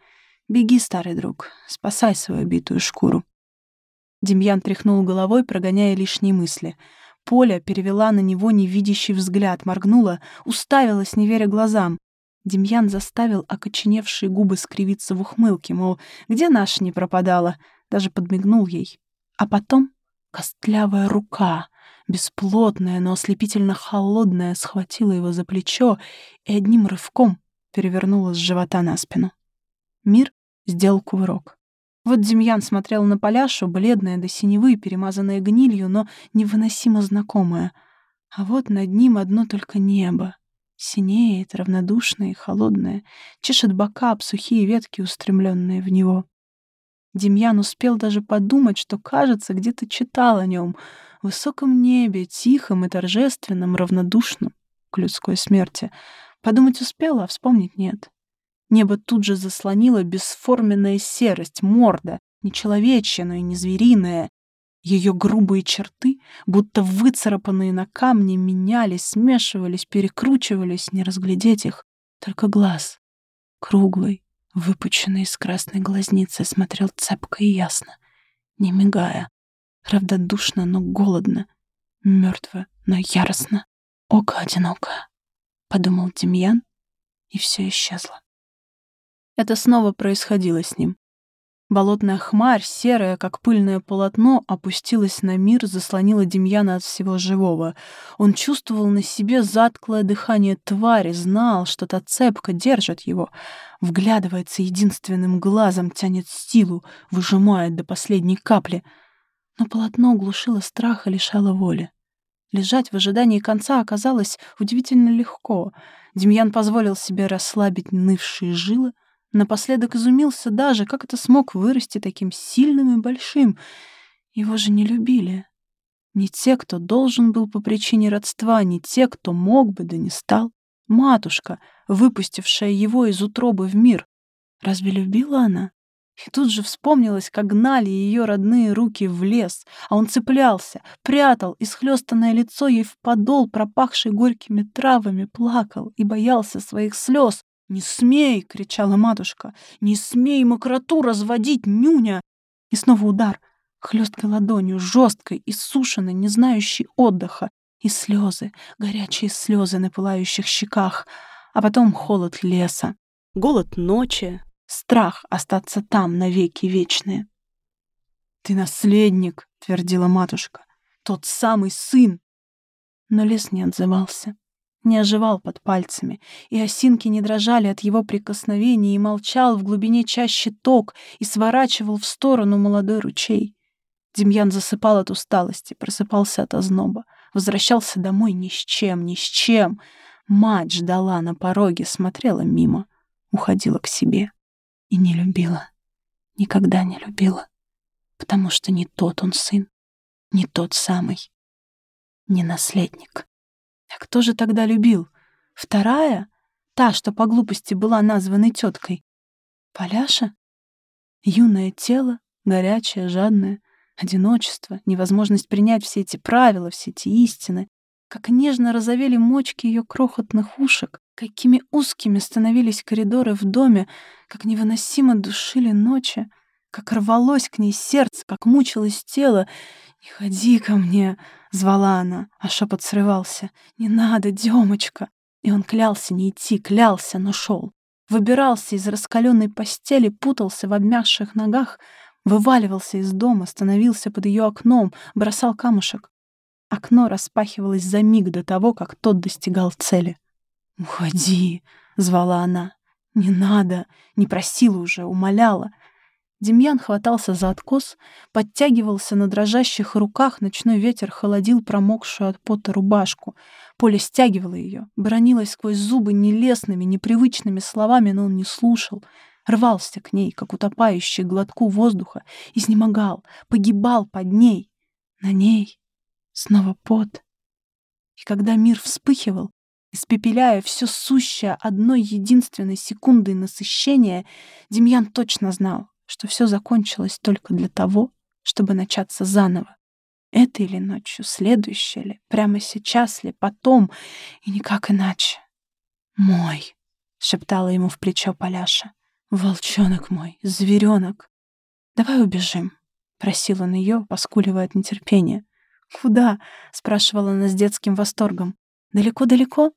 Беги, старый друг, спасай свою битую шкуру. Демьян тряхнул головой, прогоняя лишние мысли. Поля перевела на него невидящий взгляд, моргнула, уставилась, не веря глазам. Демьян заставил окоченевшие губы скривиться в ухмылке, мол, где наша не пропадала, даже подмигнул ей. А потом костлявая рука, бесплотная, но ослепительно холодная, схватила его за плечо и одним рывком перевернула с живота на спину. Мир сделал кувырок. Вот Демьян смотрел на Поляшу, бледная до синевы, перемазанная гнилью, но невыносимо знакомая. А вот над ним одно только небо. Синеет, равнодушное и холодное, чешет бока об сухие ветки, устремленные в него. Демьян успел даже подумать, что, кажется, где-то читал о нем. В высоком небе, тихом и торжественном, равнодушном к людской смерти. Подумать успел, а вспомнить нет. Небо тут же заслонила бесформенная серость, морда, не но и не звериная. Ее грубые черты, будто выцарапанные на камне, менялись, смешивались, перекручивались, не разглядеть их. Только глаз, круглый, выпученный из красной глазницы, смотрел цепко и ясно, не мигая, равнодушно, но голодно, мертво, но яростно, око одинокое, — подумал Демьян и все исчезло. Это снова происходило с ним. Болотная хмарь, серая, как пыльное полотно, опустилась на мир, заслонила Демьяна от всего живого. Он чувствовал на себе затклое дыхание твари, знал, что та цепка держит его. Вглядывается единственным глазом, тянет силу, выжимает до последней капли. Но полотно глушило страх и лишало воли. Лежать в ожидании конца оказалось удивительно легко. Демьян позволил себе расслабить нывшие жилы, Напоследок изумился даже, как это смог вырасти таким сильным и большим. Его же не любили. Не те, кто должен был по причине родства, не те, кто мог бы, да не стал. Матушка, выпустившая его из утробы в мир. Разве любила она? И тут же вспомнилось, как гнали ее родные руки в лес, а он цеплялся, прятал исхлёстанное лицо ей в подол, пропахший горькими травами, плакал и боялся своих слез, «Не смей!» — кричала матушка. «Не смей мокроту разводить, нюня!» И снова удар, хлесткой ладонью, жесткой, иссушенной, не знающей отдыха, и слезы, горячие слезы на пылающих щеках, а потом холод леса, голод ночи, страх остаться там навеки вечные. «Ты наследник!» — твердила матушка. «Тот самый сын!» Но лес не отзывался не оживал под пальцами, и осинки не дрожали от его прикосновений, и молчал в глубине чаще ток, и сворачивал в сторону молодой ручей. Демьян засыпал от усталости, просыпался от озноба, возвращался домой ни с чем, ни с чем. Мать ждала на пороге, смотрела мимо, уходила к себе и не любила, никогда не любила, потому что не тот он сын, не тот самый, не наследник. А кто же тогда любил? Вторая? Та, что по глупости была названной теткой. Поляша? Юное тело, горячее, жадное, одиночество, невозможность принять все эти правила, все эти истины. Как нежно розовели мочки ее крохотных ушек, какими узкими становились коридоры в доме, как невыносимо душили ночи, как рвалось к ней сердце, как мучилось тело. «Не ходи ко мне!» Звала она, а шепот срывался. «Не надо, Демочка!» И он клялся не идти, клялся, но шел. Выбирался из раскаленной постели, путался в обмякших ногах, вываливался из дома, становился под ее окном, бросал камушек. Окно распахивалось за миг до того, как тот достигал цели. «Уходи!» — звала она. «Не надо!» — не просила уже, умоляла — Демьян хватался за откос, подтягивался на дрожащих руках, ночной ветер холодил промокшую от пота рубашку. Поля стягивала ее, бронилась сквозь зубы нелестными, непривычными словами, но он не слушал. Рвался к ней, как утопающий глотку воздуха, изнемогал, погибал под ней. На ней снова пот. И когда мир вспыхивал, испепеляя все сущее одной единственной секундой насыщения, Демьян точно знал, что все закончилось только для того, чтобы начаться заново. Это или ночью, следующее ли, прямо сейчас ли, потом, и никак иначе. «Мой», — шептала ему в плечо Поляша, — «волчонок мой, зверенок, давай убежим», — просил он ее, поскуливая от нетерпения. «Куда?» — спрашивала она с детским восторгом. «Далеко-далеко?»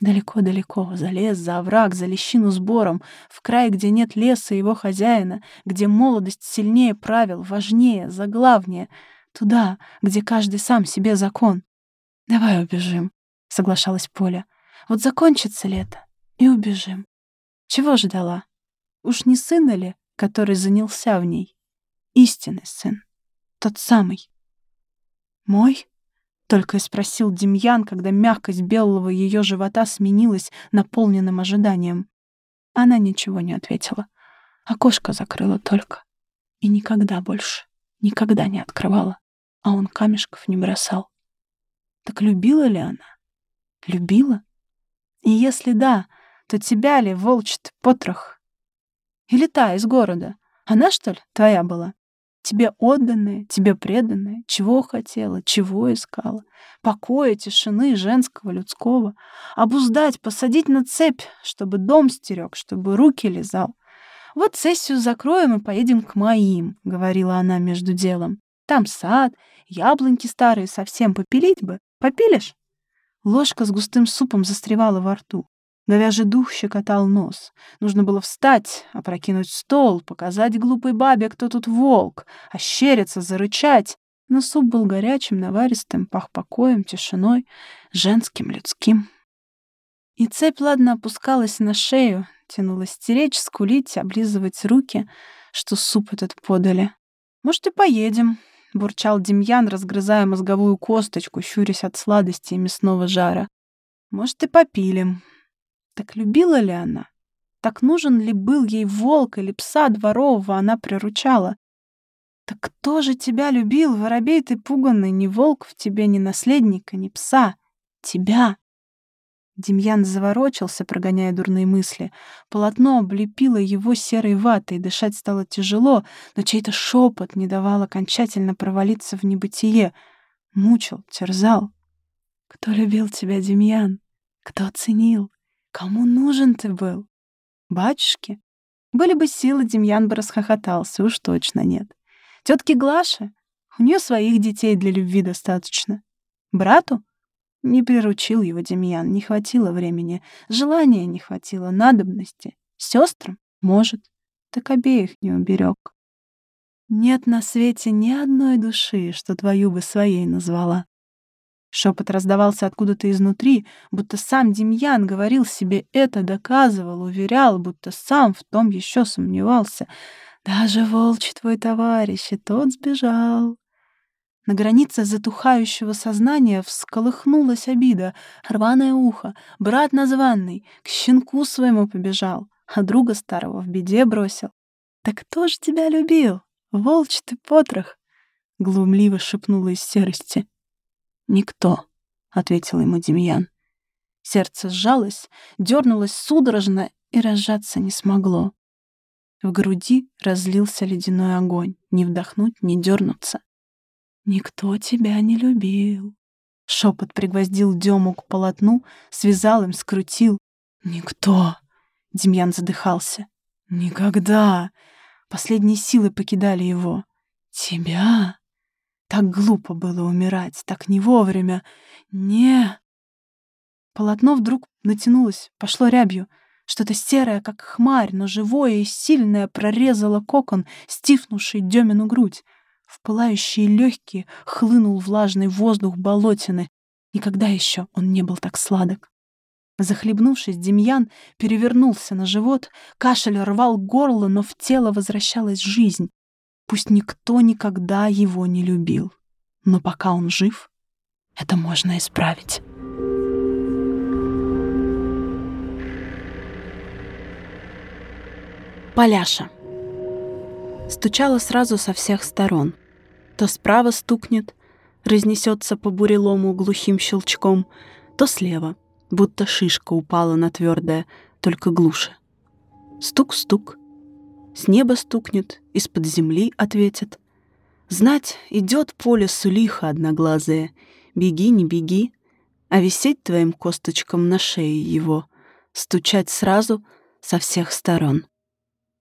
Далеко-далеко, за лес, за овраг, за лещину с бором, в край, где нет леса и его хозяина, где молодость сильнее правил, важнее, заглавнее, туда, где каждый сам себе закон. «Давай убежим», — соглашалась Поля. «Вот закончится лето, и убежим». Чего ждала? Уж не сына ли, который занялся в ней? Истинный сын, тот самый. «Мой?» Только и спросил Демьян, когда мягкость белого ее живота сменилась наполненным ожиданием. Она ничего не ответила. Окошко закрыла только. И никогда больше, никогда не открывала. А он камешков не бросал. Так любила ли она? Любила? И если да, то тебя ли волчит потрох? Или та из города? Она, что ли, твоя была? Тебе отданная, тебе преданная, чего хотела, чего искала. Покоя, тишины, женского, людского. Обуздать, посадить на цепь, чтобы дом стерег, чтобы руки лизал. «Вот сессию закроем и поедем к моим», — говорила она между делом. «Там сад, яблоньки старые совсем попилить бы. Попилишь?» Ложка с густым супом застревала во рту. Говяжий дух щекотал нос. Нужно было встать, опрокинуть стол, показать глупой бабе, кто тут волк, ощериться, зарычать. Но суп был горячим, наваристым, пах покоем, тишиной, женским, людским. И цепь ладно опускалась на шею, тянулась стеречь, скулить, облизывать руки, что суп этот подали. «Может, и поедем», — бурчал Демьян, разгрызая мозговую косточку, щурясь от сладости и мясного жара. «Может, и попилим». Так любила ли она? Так нужен ли был ей волк или пса дворового она приручала? Так кто же тебя любил, воробей ты пуганный, ни волк в тебе, ни наследника, ни пса? Тебя. Демьян заворочился, прогоняя дурные мысли. Полотно облепило его серой ватой, дышать стало тяжело, но чей-то шепот не давал окончательно провалиться в небытие. Мучил, терзал. Кто любил тебя, Демьян? Кто ценил? Кому нужен ты был? Батюшки? Были бы силы, Демьян бы расхохотался, уж точно нет. Тетки Глаши? У нее своих детей для любви достаточно. Брату? Не приручил его Демьян, не хватило времени. Желания не хватило, надобности. Сестрам? Может. Так обеих не уберег. Нет на свете ни одной души, что твою бы своей назвала. Шепот раздавался откуда-то изнутри, будто сам Демьян говорил себе это, доказывал, уверял, будто сам в том еще сомневался. Даже волчий твой товарищ, и тот сбежал. На границе затухающего сознания всколыхнулась обида. Рваное ухо, брат названный, к щенку своему побежал, а друга старого в беде бросил. «Так кто ж тебя любил? Волч ты потрох!» — глумливо шепнула из серости. «Никто», — ответил ему Демьян. Сердце сжалось, дернулось судорожно и разжаться не смогло. В груди разлился ледяной огонь, не вдохнуть, не дернуться. «Никто тебя не любил». Шепот пригвоздил Дему к полотну, связал им, скрутил. «Никто!» — Демьян задыхался. «Никогда!» Последние силы покидали его. «Тебя?» Так глупо было умирать, так не вовремя. Не... Полотно вдруг натянулось, пошло рябью. Что-то серое, как хмарь, но живое и сильное прорезало кокон, стифнувший Демину грудь. В пылающие легкие хлынул влажный воздух болотины. Никогда еще он не был так сладок. Захлебнувшись, Демьян перевернулся на живот, кашель рвал горло, но в тело возвращалась жизнь. Пусть никто никогда его не любил, но пока он жив, это можно исправить. Поляша. Стучала сразу со всех сторон. То справа стукнет, разнесется по бурелому глухим щелчком, то слева, будто шишка упала на твердое, только глуше. Стук-стук. С неба стукнет, из-под земли ответит. Знать, идет по лесу лихо одноглазое. Беги, не беги, а висеть твоим косточком на шее его, стучать сразу со всех сторон.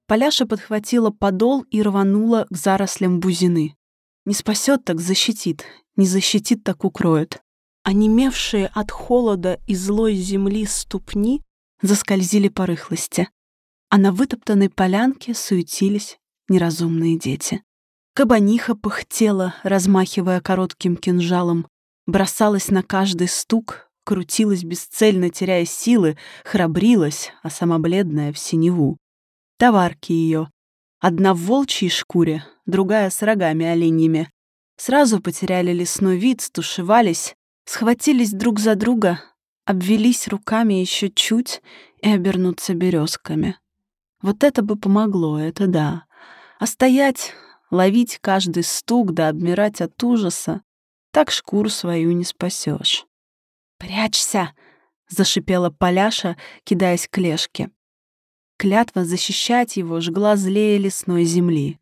Поляша подхватила подол и рванула к зарослям бузины. Не спасет, так защитит, не защитит, так укроет. Онемевшие от холода и злой земли ступни заскользили по рыхлости, а на вытоптанной полянке суетились неразумные дети. Кабаниха пыхтела, размахивая коротким кинжалом, бросалась на каждый стук, крутилась бесцельно, теряя силы, храбрилась, а сама бледная в синеву товарки ее. Одна в волчьей шкуре, другая с рогами оленьими. Сразу потеряли лесной вид, стушевались, схватились друг за друга, обвелись руками еще чуть и обернуться березками. Вот это бы помогло, это да. А стоять, ловить каждый стук да обмирать от ужаса, так шкуру свою не спасешь. «Прячься!» — зашипела Поляша, кидаясь к лешке. Клятва защищать его жгла злее лесной земли.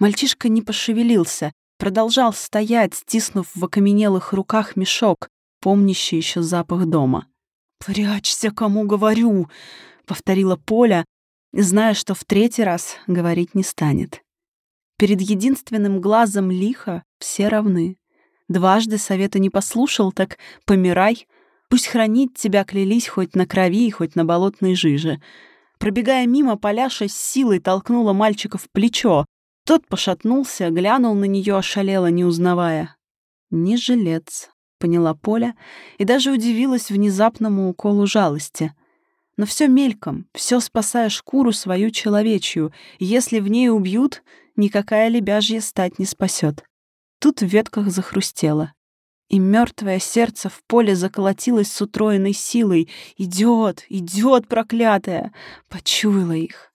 Мальчишка не пошевелился, продолжал стоять, стиснув в окаменелых руках мешок, помнящий еще запах дома. «Прячься, кому говорю!» — повторила Поля, зная, что в третий раз говорить не станет. Перед единственным глазом лиха все равны. Дважды совета не послушал, так помирай, Пусть хранить тебя клялись хоть на крови, хоть на болотной жиже. Пробегая мимо, Поляша с силой толкнула мальчика в плечо. Тот пошатнулся, глянул на нее, ошалело, не узнавая. «Не жилец», — поняла Поля, и даже удивилась внезапному уколу жалости. Но все мельком, все спасая шкуру свою человечью. Если в ней убьют, никакая лебяжья стать не спасет. Тут в ветках захрустело. И мертвое сердце в поле заколотилось с утроенной силой. Идет, идет, проклятая! Почуяла их.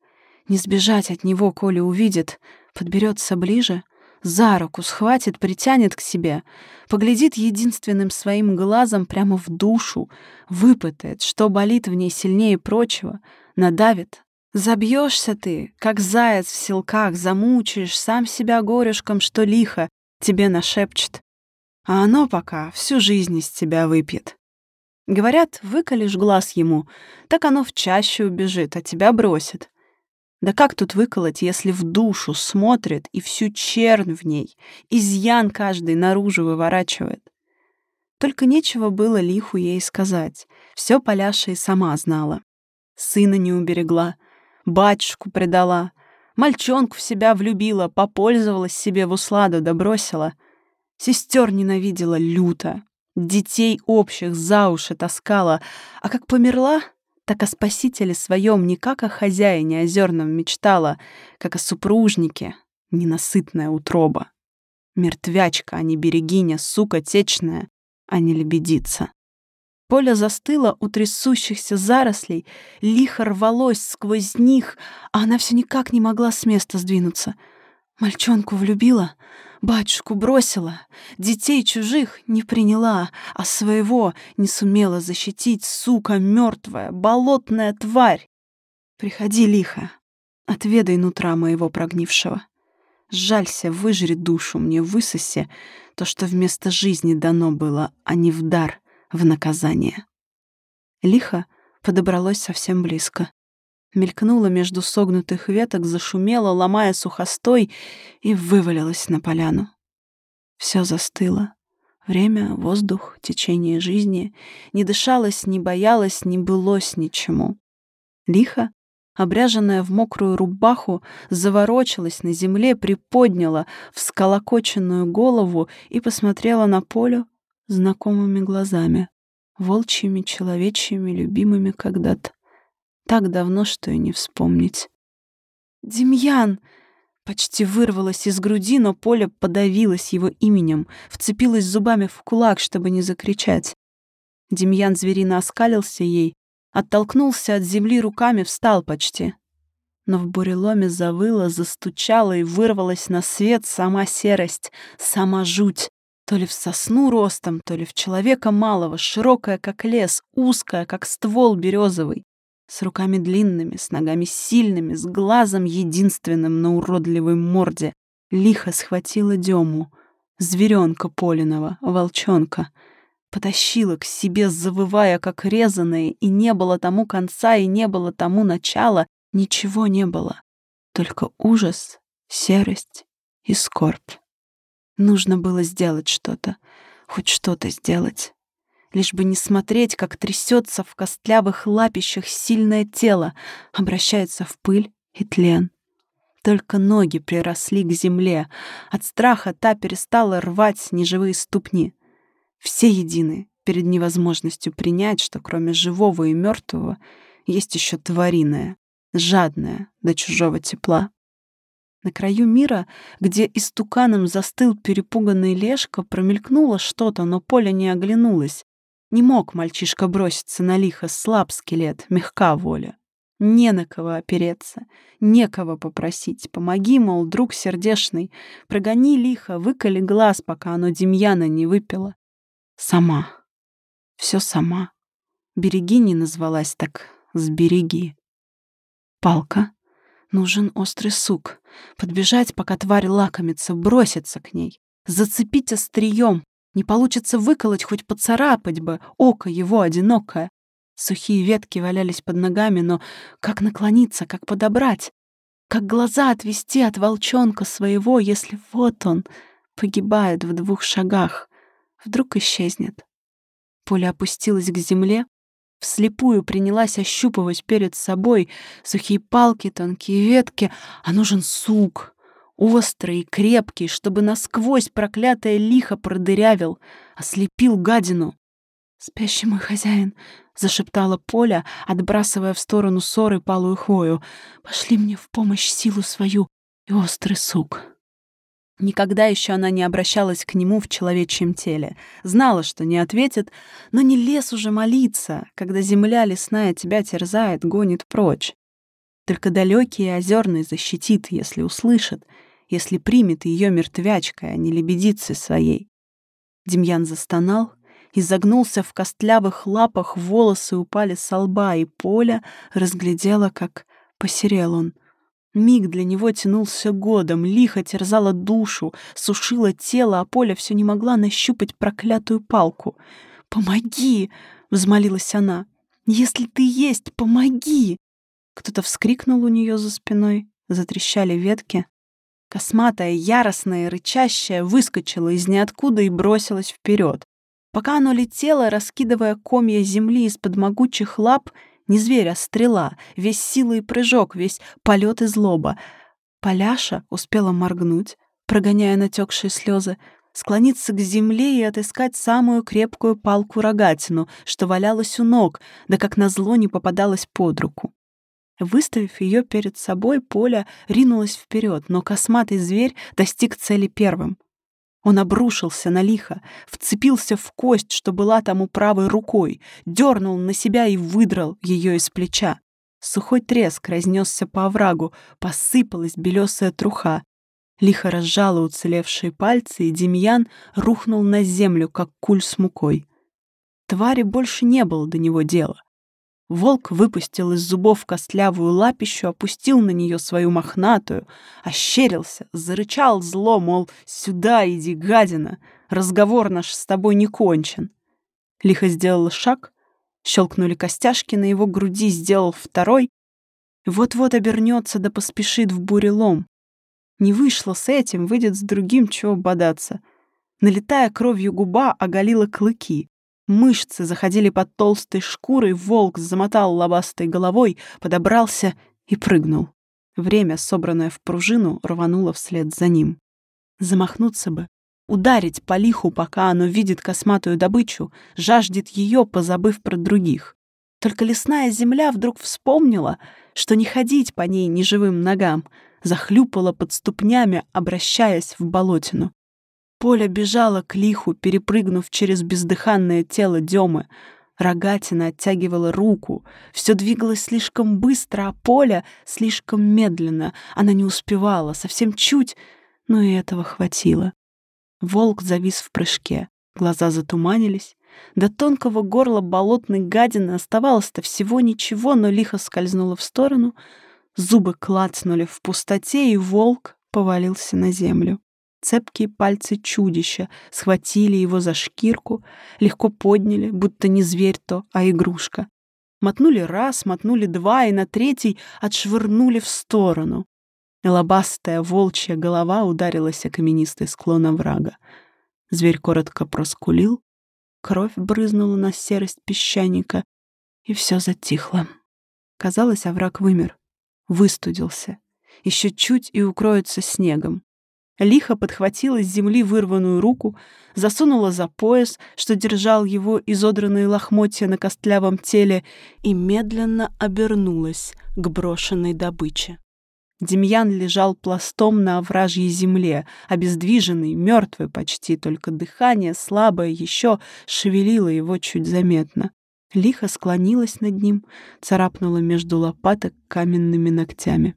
Не сбежать от него, коли увидит. Подберется ближе, за руку схватит, притянет к себе, поглядит единственным своим глазом прямо в душу, выпытает, что болит в ней сильнее прочего, надавит. Забьешься ты, как заяц в селках, замучаешь сам себя горюшком, что лихо тебе нашепчет а оно пока всю жизнь из тебя выпьет. Говорят, выколешь глаз ему, так оно в чаще убежит, а тебя бросит. Да как тут выколоть, если в душу смотрит и всю чернь в ней, изъян каждый наружу выворачивает? Только нечего было лиху ей сказать. Все Поляша и сама знала. Сына не уберегла, батюшку предала, мальчонку в себя влюбила, попользовалась себе в усладу да Сестер ненавидела люто, детей общих за уши таскала, а как померла, так о спасителе своем не как о хозяине озерном мечтала, как о супружнике, ненасытная утроба. Мертвячка, а не берегиня, сука течная, а не лебедица. Поле застыло у трясущихся зарослей, лихо рвалось сквозь них, а она все никак не могла с места сдвинуться. Мальчонку влюбила — Батюшку бросила, детей чужих не приняла, а своего не сумела защитить, сука мертвая, болотная тварь. Приходи лихо, отведай нутра моего прогнившего. Жалься, выжри душу мне, высоси то, что вместо жизни дано было, а не в дар, в наказание. Лихо подобралось совсем близко мелькнула между согнутых веток, зашумела, ломая сухостой, и вывалилась на поляну. Все застыло. Время, воздух, течение жизни. Не дышалось, не боялось, не былось ничему. Лихо, обряженная в мокрую рубаху, заворочилась на земле, приподняла всколокоченную голову и посмотрела на поле знакомыми глазами, волчьими, человечьими, любимыми когда-то так давно, что и не вспомнить. «Демьян!» Почти вырвалась из груди, но Поля подавилась его именем, вцепилась зубами в кулак, чтобы не закричать. Демьян зверино оскалился ей, оттолкнулся от земли руками, встал почти. Но в буреломе завыла, застучала и вырвалась на свет сама серость, сама жуть. То ли в сосну ростом, то ли в человека малого, широкая, как лес, узкая, как ствол березовый с руками длинными, с ногами сильными, с глазом единственным на уродливой морде, лихо схватила Дему, зверенка Полиного, волчонка, потащила к себе, завывая, как резаная, и не было тому конца, и не было тому начала, ничего не было, только ужас, серость и скорбь. Нужно было сделать что-то, хоть что-то сделать лишь бы не смотреть, как трясется в костлявых лапищах сильное тело, обращается в пыль и тлен. Только ноги приросли к земле. От страха та перестала рвать неживые ступни. Все едины перед невозможностью принять, что кроме живого и мертвого есть еще твариное, жадное до чужого тепла. На краю мира, где истуканом застыл перепуганный Лешка, промелькнуло что-то, но Поля не оглянулась. Не мог мальчишка броситься на лихо, слаб скелет, мягка воля. Не на кого опереться, некого попросить. Помоги, мол, друг сердешный, прогони лихо, выколи глаз, пока оно Демьяна не выпило. Сама. Все сама. Береги не назвалась так, сбереги. Палка. Нужен острый сук. Подбежать, пока тварь лакомится, броситься к ней. Зацепить острием, не получится выколоть, хоть поцарапать бы, око его одинокое. Сухие ветки валялись под ногами, но как наклониться, как подобрать? Как глаза отвести от волчонка своего, если вот он погибает в двух шагах, вдруг исчезнет? Поля опустилась к земле, вслепую принялась ощупывать перед собой сухие палки, тонкие ветки, а нужен сук, острый и крепкий, чтобы насквозь проклятое лихо продырявил, ослепил гадину. «Спящий мой хозяин», — зашептала Поля, отбрасывая в сторону ссоры палую хвою, «пошли мне в помощь силу свою и острый сук». Никогда еще она не обращалась к нему в человечьем теле. Знала, что не ответит, но не лес уже молиться, когда земля лесная тебя терзает, гонит прочь. Только далекий и озерный защитит, если услышит, если примет ее мертвячкой, а не лебедицей своей. Демьян застонал, изогнулся в костлявых лапах, волосы упали со лба, и Поля разглядела, как посерел он — Миг для него тянулся годом, лихо терзала душу, сушила тело, а Поля все не могла нащупать проклятую палку. «Помоги!» — взмолилась она. «Если ты есть, помоги!» Кто-то вскрикнул у нее за спиной, затрещали ветки. Косматая, яростная, рычащая выскочила из ниоткуда и бросилась вперед. Пока оно летело, раскидывая комья земли из-под могучих лап, не зверь, а стрела, весь сила и прыжок, весь полет и злоба. Поляша успела моргнуть, прогоняя натекшие слезы, склониться к земле и отыскать самую крепкую палку-рогатину, что валялась у ног, да как назло не попадалась под руку. Выставив ее перед собой, Поля ринулась вперед, но косматый зверь достиг цели первым — он обрушился на лихо, вцепился в кость, что была тому правой рукой, дернул на себя и выдрал ее из плеча. Сухой треск разнесся по оврагу, посыпалась белесая труха. Лихо разжала уцелевшие пальцы, и Демьян рухнул на землю, как куль с мукой. Твари больше не было до него дела. Волк выпустил из зубов костлявую лапищу, опустил на нее свою мохнатую, ощерился, зарычал зло, мол, «Сюда иди, гадина! Разговор наш с тобой не кончен!» Лихо сделал шаг, щелкнули костяшки на его груди, сделал второй. Вот-вот обернется да поспешит в бурелом. Не вышло с этим, выйдет с другим, чего бодаться. Налетая кровью губа, оголила клыки. Мышцы заходили под толстой шкурой, волк замотал лобастой головой, подобрался и прыгнул. Время, собранное в пружину, рвануло вслед за ним. Замахнуться бы, ударить по лиху, пока оно видит косматую добычу, жаждет ее, позабыв про других. Только лесная земля вдруг вспомнила, что не ходить по ней неживым ногам, захлюпала под ступнями, обращаясь в болотину. Поля бежала к лиху, перепрыгнув через бездыханное тело Демы. Рогатина оттягивала руку. Все двигалось слишком быстро, а Поля слишком медленно. Она не успевала, совсем чуть, но и этого хватило. Волк завис в прыжке. Глаза затуманились. До тонкого горла болотной гадины оставалось-то всего ничего, но лихо скользнуло в сторону. Зубы клацнули в пустоте, и волк повалился на землю. Цепкие пальцы чудища схватили его за шкирку, легко подняли, будто не зверь то, а игрушка. Мотнули раз, мотнули два, и на третий отшвырнули в сторону. Лобастая волчья голова ударилась о каменистый склон оврага. Зверь коротко проскулил, кровь брызнула на серость песчаника, и все затихло. Казалось, овраг вымер, выстудился. Еще чуть и укроется снегом. Лихо подхватила с земли вырванную руку, засунула за пояс, что держал его изодранные лохмотья на костлявом теле, и медленно обернулась к брошенной добыче. Демьян лежал пластом на овражьей земле, обездвиженный, мертвый почти, только дыхание слабое еще шевелило его чуть заметно. Лихо склонилась над ним, царапнула между лопаток каменными ногтями.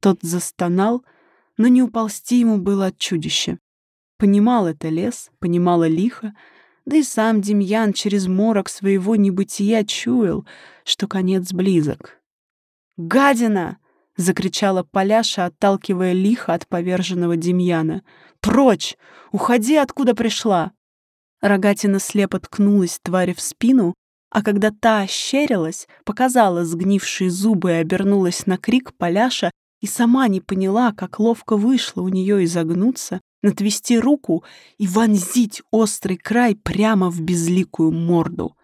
Тот застонал — но не уползти ему было от чудища. Понимал это лес, понимала лихо, да и сам Демьян через морок своего небытия чуял, что конец близок. «Гадина!» — закричала Поляша, отталкивая лихо от поверженного Демьяна. «Прочь! Уходи, откуда пришла!» Рогатина слепо ткнулась твари в спину, а когда та ощерилась, показала сгнившие зубы и обернулась на крик, Поляша и сама не поняла, как ловко вышло у нее изогнуться, натвести руку и вонзить острый край прямо в безликую морду.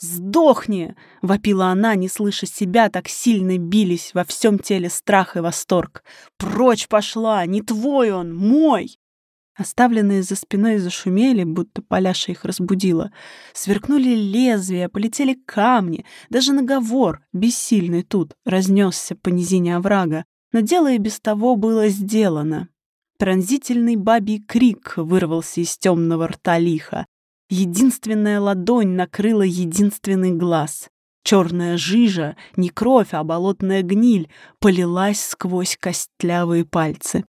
«Сдохни!» — вопила она, не слыша себя, так сильно бились во всем теле страх и восторг. «Прочь пошла! Не твой он! Мой!» Оставленные за спиной зашумели, будто Поляша их разбудила. Сверкнули лезвия, полетели камни. Даже наговор, бессильный тут, разнесся по низине оврага. Но дело и без того было сделано. Пронзительный бабий крик вырвался из темного рта лиха. Единственная ладонь накрыла единственный глаз. Черная жижа, не кровь, а болотная гниль, полилась сквозь костлявые пальцы.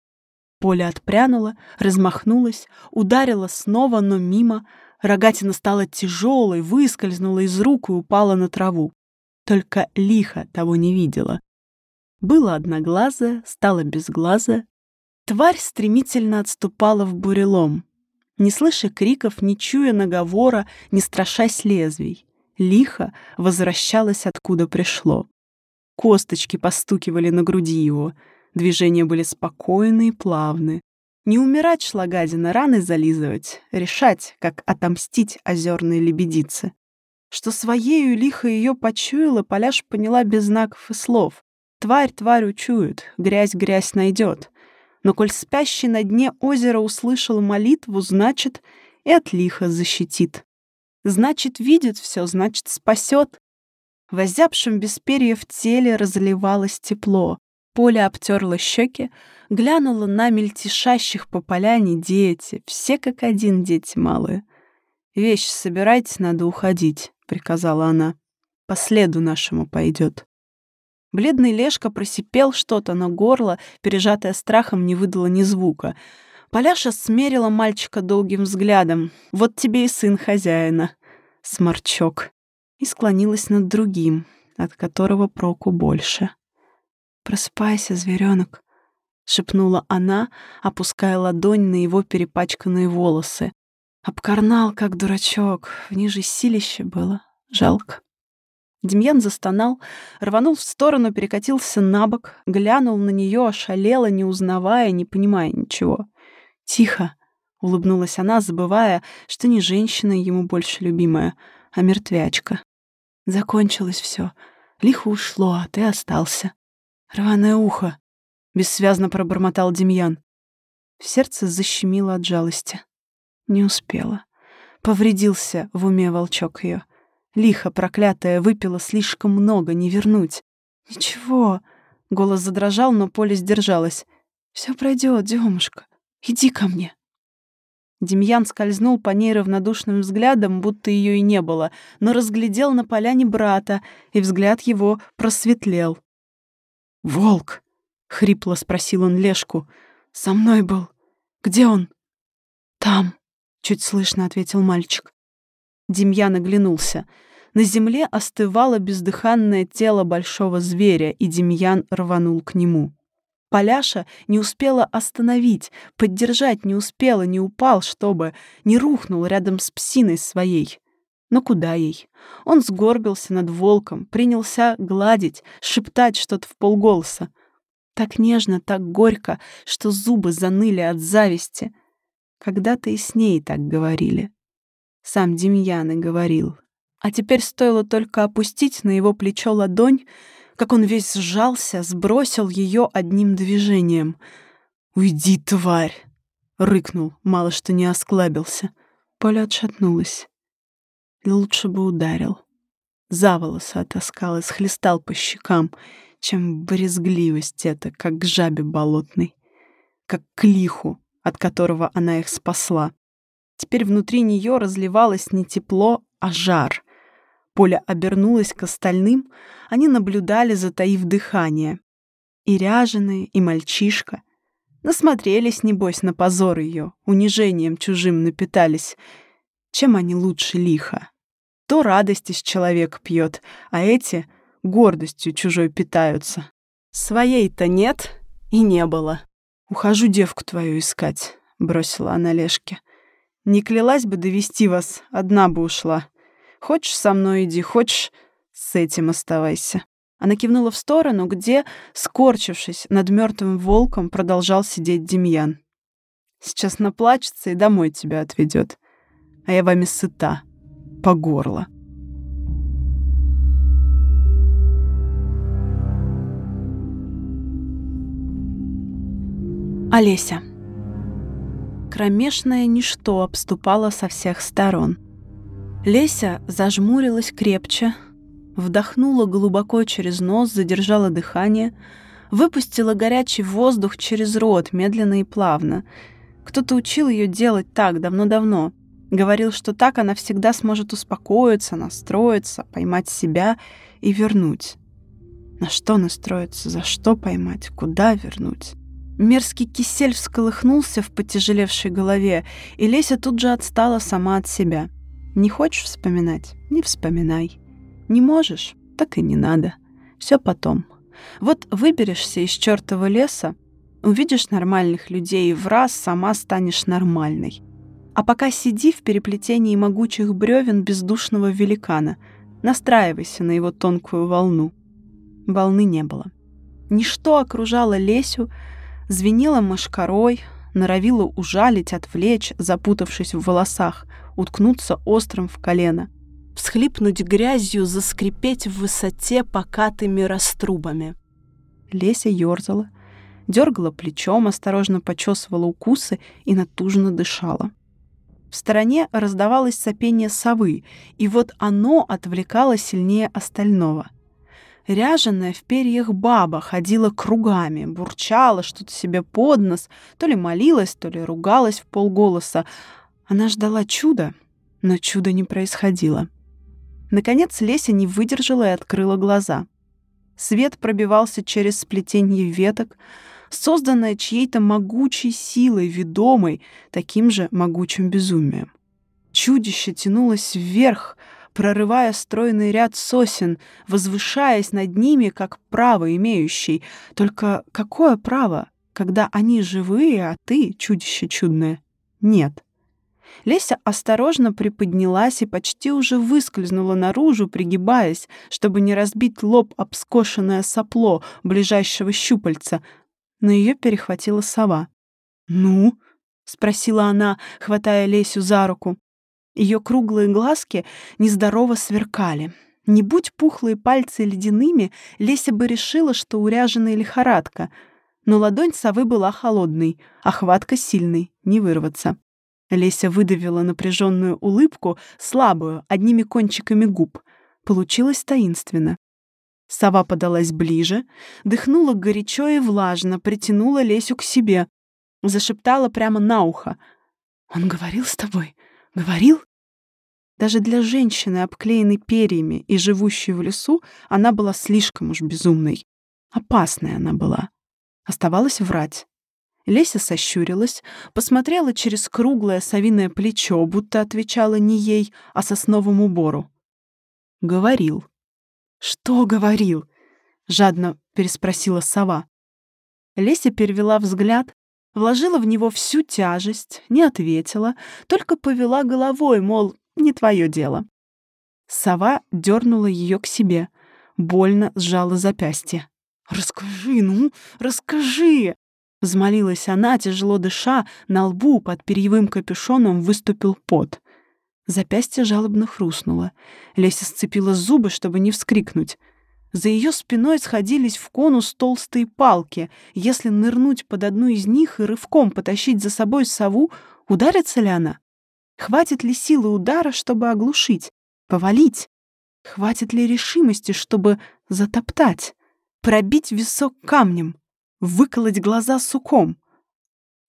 Поля отпрянула, размахнулась, ударила снова, но мимо. Рогатина стала тяжелой, выскользнула из рук и упала на траву. Только лихо того не видела. Было одноглазое, стало безглазое. Тварь стремительно отступала в бурелом. Не слыша криков, не чуя наговора, не страшась лезвий. Лихо возвращалась, откуда пришло. Косточки постукивали на груди его — Движения были спокойны и плавны. Не умирать шла гадина, раны зализывать, решать, как отомстить озерной лебедице. Что своею лихо ее почуяла, Поляш поняла без знаков и слов. Тварь тварь учует, грязь грязь найдет. Но коль спящий на дне озера услышал молитву, значит, и от лиха защитит. Значит, видит все, значит, спасет. В озябшем без перьев теле разливалось тепло. Поля обтерла щеки, глянула на мельтешащих по поляне дети, все как один дети малые. «Вещи собирайте, надо уходить», — приказала она. «По следу нашему пойдет». Бледный Лешка просипел что-то, но горло, пережатое страхом, не выдало ни звука. Поляша смерила мальчика долгим взглядом. «Вот тебе и сын хозяина, сморчок», и склонилась над другим, от которого проку больше. «Просыпайся, зверенок», — шепнула она, опуская ладонь на его перепачканные волосы. Обкарнал, как дурачок, в ниже силище было. Жалко. Демьян застонал, рванул в сторону, перекатился на бок, глянул на нее, ошалела, не узнавая, не понимая ничего. «Тихо», — улыбнулась она, забывая, что не женщина ему больше любимая, а мертвячка. Закончилось все. Лихо ушло, а ты остался. «Рваное ухо!» — бессвязно пробормотал Демьян. В сердце защемило от жалости. Не успела. Повредился в уме волчок ее. Лихо, проклятая, выпила слишком много, не вернуть. «Ничего!» — голос задрожал, но Поля сдержалась. «Все пройдет, Демушка. Иди ко мне!» Демьян скользнул по ней равнодушным взглядом, будто ее и не было, но разглядел на поляне брата, и взгляд его просветлел. «Волк!» — хрипло спросил он Лешку. «Со мной был. Где он?» «Там», — чуть слышно ответил мальчик. Демьян оглянулся. На земле остывало бездыханное тело большого зверя, и Демьян рванул к нему. Поляша не успела остановить, поддержать не успела, не упал, чтобы не рухнул рядом с псиной своей. Но куда ей? Он сгорбился над волком, принялся гладить, шептать что-то в полголоса. Так нежно, так горько, что зубы заныли от зависти. Когда-то и с ней так говорили. Сам Демьян и говорил. А теперь стоило только опустить на его плечо ладонь, как он весь сжался, сбросил ее одним движением. «Уйди, тварь!» — рыкнул, мало что не осклабился. Поля отшатнулась. Лучше бы ударил. За волосы отаскал и схлестал по щекам, чем брезгливость эта, как к жабе болотной, как к лиху, от которого она их спасла. Теперь внутри нее разливалось не тепло, а жар. Поля обернулась к остальным, они наблюдали, затаив дыхание. И ряженые, и мальчишка. Насмотрелись, небось, на позор ее, унижением чужим напитались. Чем они лучше лиха? То радость из человека пьет, а эти гордостью чужой питаются. Своей-то нет и не было. «Ухожу девку твою искать», — бросила она Лешке. «Не клялась бы довести вас, одна бы ушла. Хочешь со мной иди, хочешь с этим оставайся». Она кивнула в сторону, где, скорчившись над мертвым волком, продолжал сидеть Демьян. Сейчас наплачется и домой тебя отведет. А я вами сыта, по горло. Олеся. Кромешное ничто обступало со всех сторон. Леся зажмурилась крепче, вдохнула глубоко через нос, задержала дыхание, выпустила горячий воздух через рот, медленно и плавно. Кто-то учил ее делать так давно-давно. Говорил, что так она всегда сможет успокоиться, настроиться, поймать себя и вернуть. На что настроиться, за что поймать, куда вернуть? Мерзкий кисель всколыхнулся в потяжелевшей голове, и Леся тут же отстала сама от себя. Не хочешь вспоминать? Не вспоминай. Не можешь? Так и не надо. Все потом. Вот выберешься из чертова леса, увидишь нормальных людей и в раз сама станешь нормальной. А пока сиди в переплетении могучих бревен бездушного великана, настраивайся на его тонкую волну. Волны не было. Ничто окружало Лесю, звенела мошкарой, норовила ужалить, отвлечь, запутавшись в волосах, уткнуться острым в колено, всхлипнуть грязью, заскрипеть в высоте покатыми раструбами. Леся ерзала, дергала плечом, осторожно почесывала укусы и натужно дышала. В стороне раздавалось сопение совы, и вот оно отвлекало сильнее остального — Ряженая в перьях баба ходила кругами, бурчала что-то себе под нос, то ли молилась, то ли ругалась в полголоса. Она ждала чуда, но чуда не происходило. Наконец Леся не выдержала и открыла глаза. Свет пробивался через сплетение веток, созданное чьей-то могучей силой, ведомой таким же могучим безумием. Чудище тянулось вверх, прорывая стройный ряд сосен, возвышаясь над ними, как право имеющий. Только какое право, когда они живые, а ты, чудище чудное, нет? Леся осторожно приподнялась и почти уже выскользнула наружу, пригибаясь, чтобы не разбить лоб об скошенное сопло ближайшего щупальца, но ее перехватила сова. «Ну?» — спросила она, хватая Лесю за руку. Ее круглые глазки нездорово сверкали. Не будь пухлые пальцы ледяными, Леся бы решила, что уряженная лихорадка. Но ладонь совы была холодной, а хватка сильной, не вырваться. Леся выдавила напряженную улыбку, слабую, одними кончиками губ. Получилось таинственно. Сова подалась ближе, дыхнула горячо и влажно, притянула Лесю к себе. Зашептала прямо на ухо. «Он говорил с тобой? Говорил? Даже для женщины, обклеенной перьями и живущей в лесу, она была слишком уж безумной. Опасная она была. Оставалось врать. Леся сощурилась, посмотрела через круглое совиное плечо, будто отвечала не ей, а сосновому бору. Говорил. «Что говорил?» — жадно переспросила сова. Леся перевела взгляд Вложила в него всю тяжесть, не ответила, только повела головой, мол, не твое дело. Сова дернула ее к себе, больно сжала запястье. «Расскажи, ну, расскажи!» Взмолилась она, тяжело дыша, на лбу под перьевым капюшоном выступил пот. Запястье жалобно хрустнуло. Леся сцепила зубы, чтобы не вскрикнуть. За ее спиной сходились в конус толстые палки. Если нырнуть под одну из них и рывком потащить за собой сову, ударится ли она? Хватит ли силы удара, чтобы оглушить, повалить? Хватит ли решимости, чтобы затоптать, пробить висок камнем, выколоть глаза суком?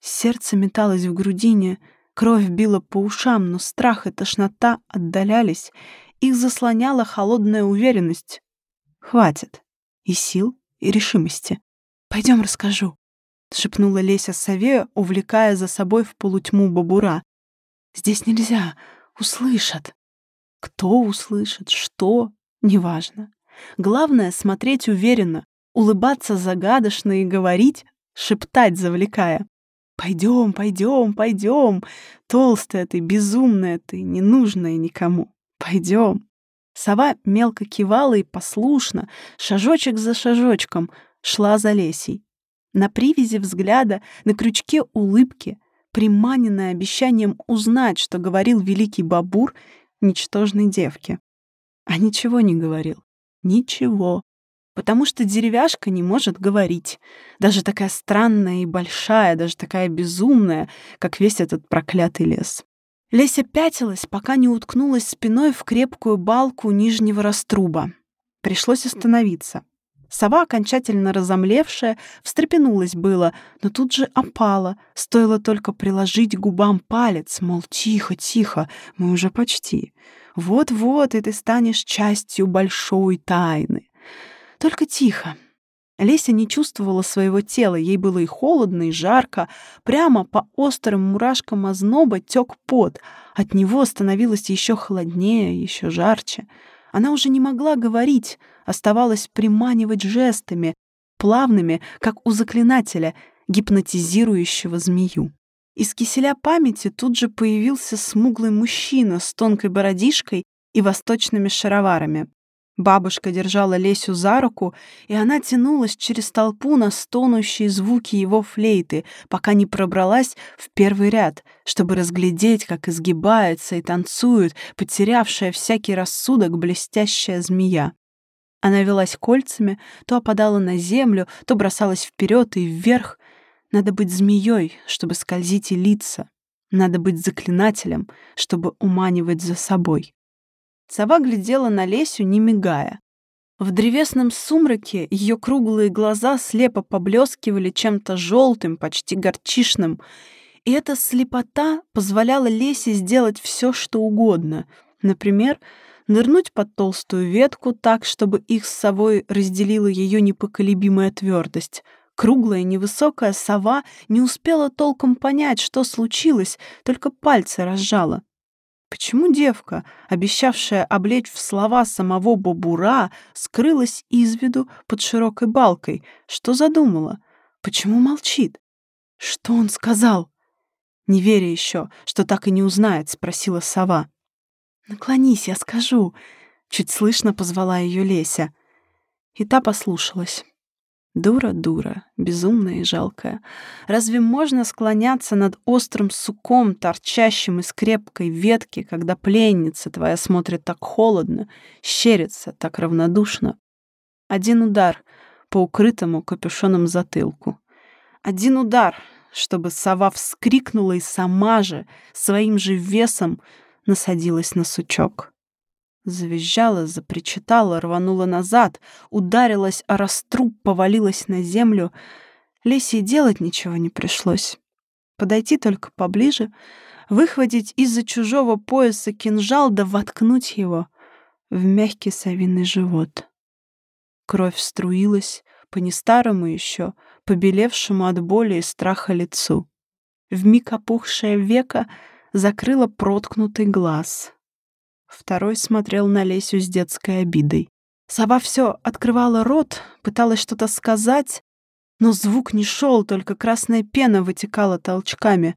Сердце металось в грудине, кровь била по ушам, но страх и тошнота отдалялись. Их заслоняла холодная уверенность. Хватит. И сил, и решимости. Пойдем расскажу», — шепнула Леся сове, увлекая за собой в полутьму бабура. «Здесь нельзя. Услышат». Кто услышит, что, неважно. Главное — смотреть уверенно, улыбаться загадочно и говорить, шептать завлекая. «Пойдем, пойдем, пойдем! Толстая ты, безумная ты, ненужная никому. Пойдем!» Сова мелко кивала и послушно, шажочек за шажочком, шла за Лесей. На привязи взгляда, на крючке улыбки, приманенная обещанием узнать, что говорил великий Бабур ничтожной девке. А ничего не говорил. Ничего. Потому что деревяшка не может говорить. Даже такая странная и большая, даже такая безумная, как весь этот проклятый лес. Леся пятилась, пока не уткнулась спиной в крепкую балку нижнего раструба. Пришлось остановиться. Сова, окончательно разомлевшая, встрепенулась было, но тут же опала. Стоило только приложить губам палец, мол, тихо, тихо, мы уже почти. Вот-вот, и ты станешь частью большой тайны. Только тихо. Леся не чувствовала своего тела, ей было и холодно, и жарко. Прямо по острым мурашкам озноба тек пот. От него становилось еще холоднее, еще жарче. Она уже не могла говорить, оставалось приманивать жестами, плавными, как у заклинателя, гипнотизирующего змею. Из киселя памяти тут же появился смуглый мужчина с тонкой бородишкой и восточными шароварами. Бабушка держала Лесю за руку, и она тянулась через толпу на стонущие звуки его флейты, пока не пробралась в первый ряд, чтобы разглядеть, как изгибается и танцует потерявшая всякий рассудок блестящая змея. Она велась кольцами, то опадала на землю, то бросалась вперед и вверх. Надо быть змеей, чтобы скользить и литься. Надо быть заклинателем, чтобы уманивать за собой. Сова глядела на Лесю, не мигая. В древесном сумраке ее круглые глаза слепо поблескивали чем-то желтым, почти горчишным, и эта слепота позволяла Лесе сделать все, что угодно. Например, нырнуть под толстую ветку так, чтобы их с совой разделила ее непоколебимая твердость. Круглая невысокая сова не успела толком понять, что случилось, только пальцы разжала. Почему девка, обещавшая облечь в слова самого Бобура, скрылась из виду под широкой балкой? Что задумала? Почему молчит? Что он сказал? Не веря еще, что так и не узнает, спросила сова. «Наклонись, я скажу», — чуть слышно позвала ее Леся. И та послушалась. Дура, дура, безумная и жалкая. Разве можно склоняться над острым суком, торчащим из крепкой ветки, когда пленница твоя смотрит так холодно, щерится так равнодушно? Один удар по укрытому капюшоном затылку. Один удар, чтобы сова вскрикнула и сама же, своим же весом, насадилась на сучок. Завизжала, запричитала, рванула назад, ударилась о раструб, повалилась на землю. Лесе делать ничего не пришлось. Подойти только поближе, выхватить из-за чужого пояса кинжал да воткнуть его в мягкий совиный живот. Кровь струилась по нестарому еще, побелевшему от боли и страха лицу. Вмиг опухшее века закрыла проткнутый глаз. Второй смотрел на Лесю с детской обидой. Сова все открывала рот, пыталась что-то сказать, но звук не шел, только красная пена вытекала толчками.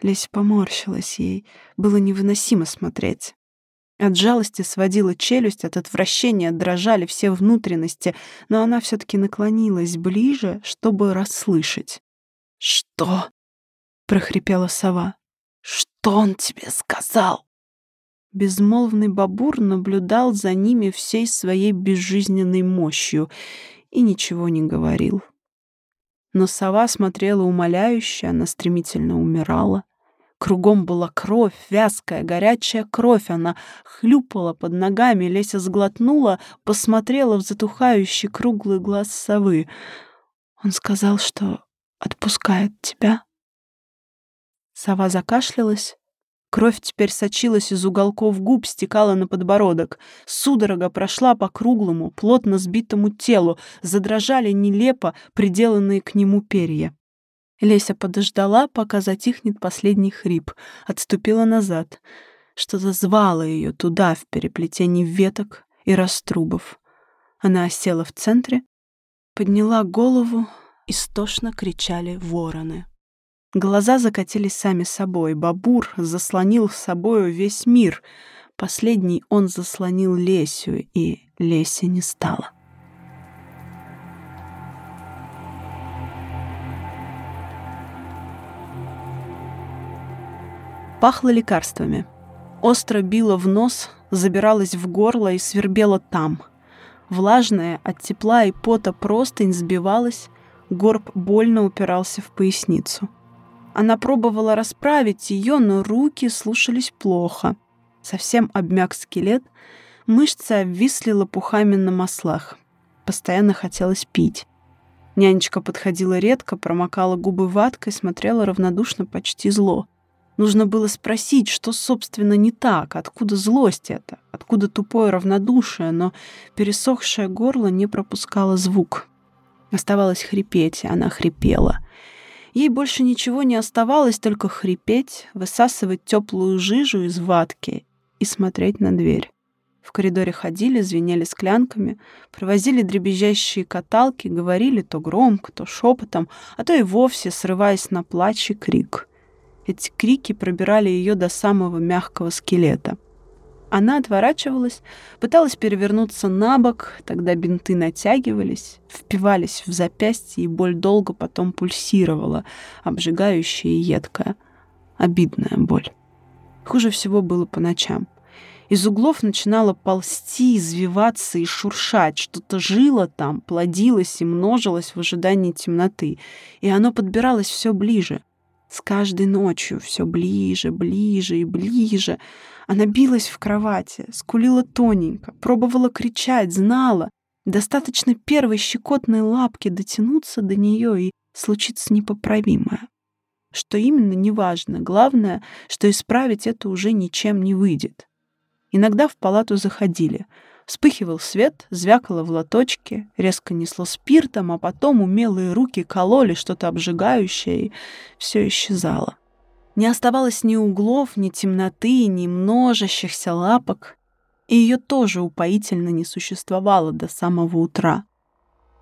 Леся поморщилась ей, было невыносимо смотреть. От жалости сводила челюсть, от отвращения дрожали все внутренности, но она все-таки наклонилась ближе, чтобы расслышать. «Что?» — прохрипела сова. «Что он тебе сказал?» Безмолвный бабур наблюдал за ними всей своей безжизненной мощью и ничего не говорил. Но сова смотрела умоляюще, она стремительно умирала. Кругом была кровь, вязкая, горячая кровь. Она хлюпала под ногами, Леся сглотнула, посмотрела в затухающий круглый глаз совы. Он сказал, что отпускает тебя. Сова закашлялась, Кровь теперь сочилась из уголков губ, стекала на подбородок. Судорога прошла по круглому, плотно сбитому телу, задрожали нелепо приделанные к нему перья. Леся подождала, пока затихнет последний хрип, отступила назад. Что-то звало ее туда, в переплетении веток и раструбов. Она осела в центре, подняла голову, истошно кричали вороны. Глаза закатились сами собой. Бабур заслонил с собою весь мир. Последний он заслонил Лесю, и Леся не стала. Пахло лекарствами. Остро било в нос, забиралось в горло и свербело там. Влажная от тепла и пота простынь сбивалась, горб больно упирался в поясницу. Она пробовала расправить ее, но руки слушались плохо. Совсем обмяк скелет, мышцы обвисли лопухами на маслах. Постоянно хотелось пить. Нянечка подходила редко, промокала губы ваткой, смотрела равнодушно, почти зло. Нужно было спросить, что, собственно, не так, откуда злость это, откуда тупое равнодушие, но пересохшее горло не пропускало звук. Оставалось хрипеть, и она хрипела. Ей больше ничего не оставалось, только хрипеть, высасывать теплую жижу из ватки и смотреть на дверь. В коридоре ходили, звенели склянками, провозили дребезжащие каталки, говорили то громко, то шепотом, а то и вовсе срываясь на плач и крик. Эти крики пробирали ее до самого мягкого скелета. Она отворачивалась, пыталась перевернуться на бок, тогда бинты натягивались, впивались в запястье, и боль долго потом пульсировала, обжигающая и едкая. Обидная боль. Хуже всего было по ночам. Из углов начинало ползти, извиваться и шуршать. Что-то жило там, плодилось и множилось в ожидании темноты. И оно подбиралось все ближе. С каждой ночью все ближе, ближе и ближе. Она билась в кровати, скулила тоненько, пробовала кричать, знала. Достаточно первой щекотной лапки дотянуться до нее, и случится непоправимое. Что именно, неважно. Главное, что исправить это уже ничем не выйдет. Иногда в палату заходили. Вспыхивал свет, звякало в лоточке, резко несло спиртом, а потом умелые руки кололи что-то обжигающее, и все исчезало. Не оставалось ни углов, ни темноты, ни множащихся лапок, и ее тоже упоительно не существовало до самого утра.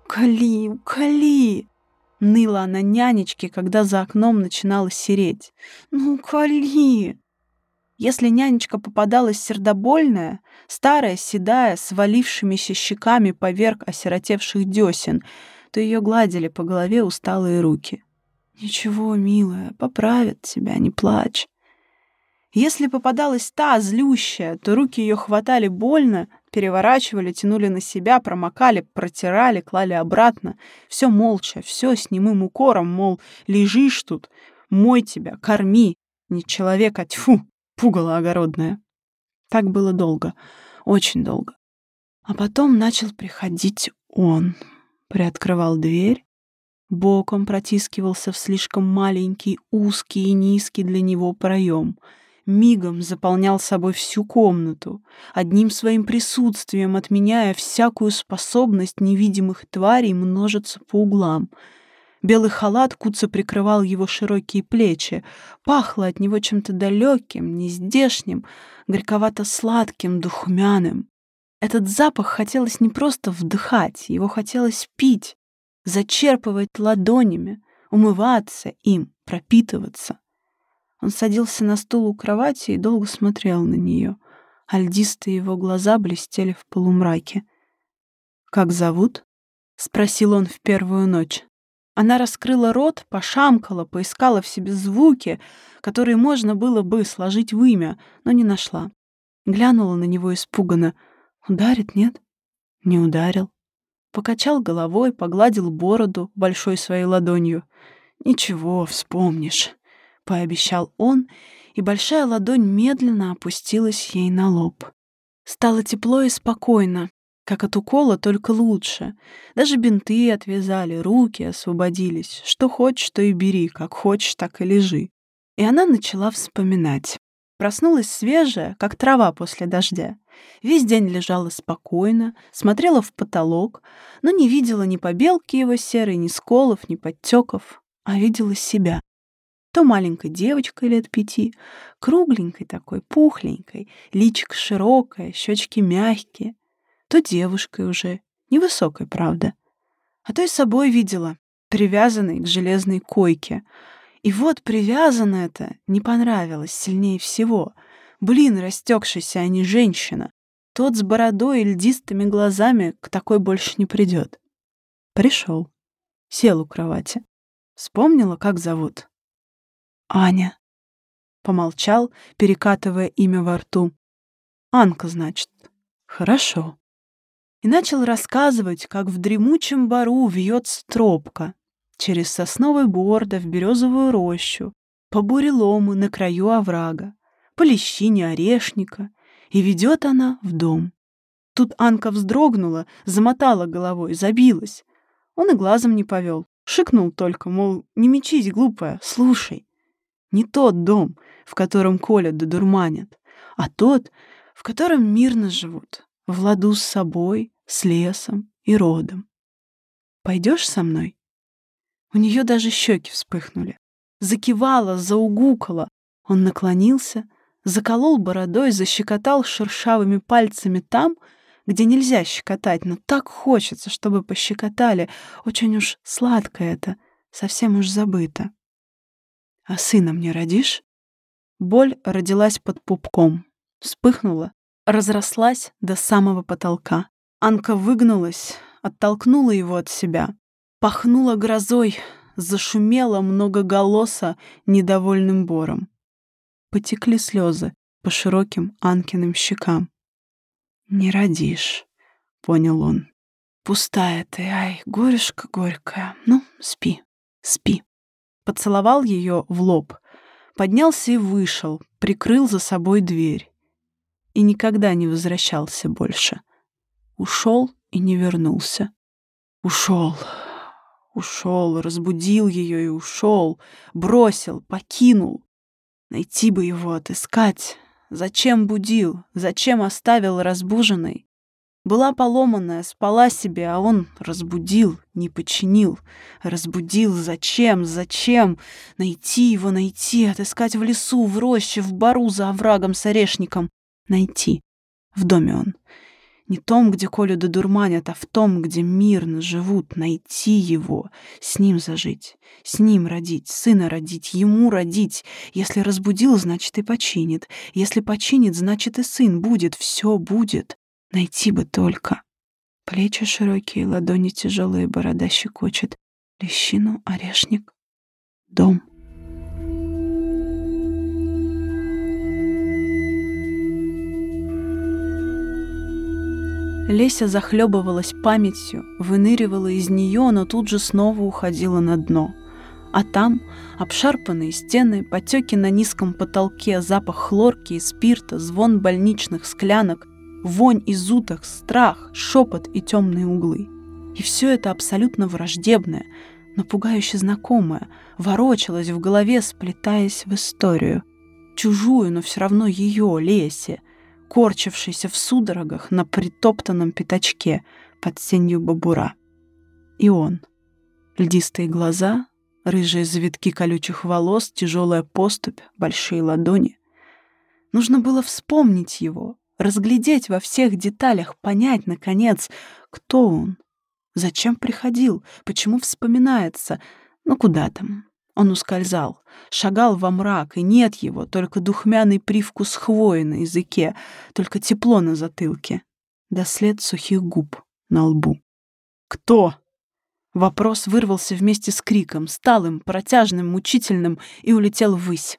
«Кали, кали!» — ныла она нянечке, когда за окном начинала сереть. «Ну, кали!» Если нянечка попадалась сердобольная, старая, седая, с валившимися щеками поверх осиротевших десен, то ее гладили по голове усталые руки. «Ничего, милая, поправят тебя, не плачь». Если попадалась та, злющая, то руки ее хватали больно, переворачивали, тянули на себя, промокали, протирали, клали обратно. Все молча, все с немым укором, мол, лежишь тут, мой тебя, корми, не человек, а тьфу, пугало огородное. Так было долго, очень долго. А потом начал приходить он. Приоткрывал дверь, боком протискивался в слишком маленький, узкий и низкий для него проем, мигом заполнял собой всю комнату, одним своим присутствием отменяя всякую способность невидимых тварей множиться по углам — Белый халат куца прикрывал его широкие плечи. Пахло от него чем-то далеким, нездешним, горьковато-сладким, духмяным. Этот запах хотелось не просто вдыхать, его хотелось пить, зачерпывать ладонями, умываться им, пропитываться. Он садился на стул у кровати и долго смотрел на нее. Альдистые его глаза блестели в полумраке. «Как зовут?» — спросил он в первую ночь. Она раскрыла рот, пошамкала, поискала в себе звуки, которые можно было бы сложить в имя, но не нашла. Глянула на него испуганно. «Ударит, нет?» «Не ударил». Покачал головой, погладил бороду большой своей ладонью. «Ничего, вспомнишь», — пообещал он, и большая ладонь медленно опустилась ей на лоб. Стало тепло и спокойно, как от укола, только лучше. Даже бинты отвязали, руки освободились. Что хочешь, то и бери, как хочешь, так и лежи. И она начала вспоминать. Проснулась свежая, как трава после дождя. Весь день лежала спокойно, смотрела в потолок, но не видела ни побелки его серой, ни сколов, ни подтеков, а видела себя. То маленькой девочкой лет пяти, кругленькой такой, пухленькой, личико широкое, щечки мягкие, то девушкой уже, невысокой, правда. А то и собой видела, привязанной к железной койке. И вот привязанная-то не понравилась сильнее всего. Блин, растекшийся, а не женщина. Тот с бородой и льдистыми глазами к такой больше не придет. Пришел. Сел у кровати. Вспомнила, как зовут. Аня. Помолчал, перекатывая имя во рту. «Анка, значит. Хорошо». И начал рассказывать, как в дремучем бару вьется тропка через сосновый бор да в березовую рощу, по бурелому на краю оврага, по лещине орешника, и ведет она в дом. Тут Анка вздрогнула, замотала головой, забилась. Он и глазом не повел, шикнул только, мол, не мечись, глупая, слушай. Не тот дом, в котором колят да дурманят, а тот, в котором мирно живут, в ладу с собой, с лесом и родом. Пойдешь со мной? У нее даже щеки вспыхнули. Закивала, заугукала. Он наклонился, заколол бородой, защекотал шершавыми пальцами там, где нельзя щекотать, но так хочется, чтобы пощекотали. Очень уж сладко это, совсем уж забыто. «А сына мне родишь?» Боль родилась под пупком, вспыхнула, разрослась до самого потолка. Анка выгнулась, оттолкнула его от себя, пахнула грозой, зашумела многоголоса недовольным бором. Потекли слезы по широким Анкиным щекам. «Не родишь», — понял он. «Пустая ты, ай, горюшка горькая. Ну, спи, спи». Поцеловал ее в лоб, поднялся и вышел, прикрыл за собой дверь. И никогда не возвращался больше. Ушел и не вернулся. Ушел, ушел, разбудил ее и ушел, бросил, покинул. Найти бы его, отыскать. Зачем будил? Зачем оставил разбуженной? Была поломанная, спала себе, а он разбудил, не починил. Разбудил зачем, зачем? Найти его, найти, отыскать в лесу, в роще, в бару за оврагом с орешником. Найти. В доме он. Не том, где Колю додурманят, а в том, где мирно живут, найти его, с ним зажить, с ним родить, сына родить, ему родить. Если разбудил, значит и починит. Если починит, значит и сын будет, все будет. Найти бы только. Плечи широкие, ладони тяжелые, борода щекочет. Лещину, орешник, дом. Леся захлебывалась памятью, выныривала из нее, но тут же снова уходила на дно. А там обшарпанные стены, потеки на низком потолке, запах хлорки и спирта, звон больничных склянок, вонь из уток, страх, шепот и темные углы. И все это абсолютно враждебное, но пугающе знакомое, ворочалось в голове, сплетаясь в историю. Чужую, но все равно ее, Лесе, корчившейся в судорогах на притоптанном пятачке под сенью бабура. И он. Льдистые глаза, рыжие завитки колючих волос, тяжелая поступь, большие ладони. Нужно было вспомнить его, разглядеть во всех деталях, понять, наконец, кто он, зачем приходил, почему вспоминается, ну куда там. Он ускользал, шагал во мрак, и нет его, только духмяный привкус хвои на языке, только тепло на затылке, да след сухих губ на лбу. «Кто?» Вопрос вырвался вместе с криком, сталым, протяжным, мучительным, и улетел ввысь.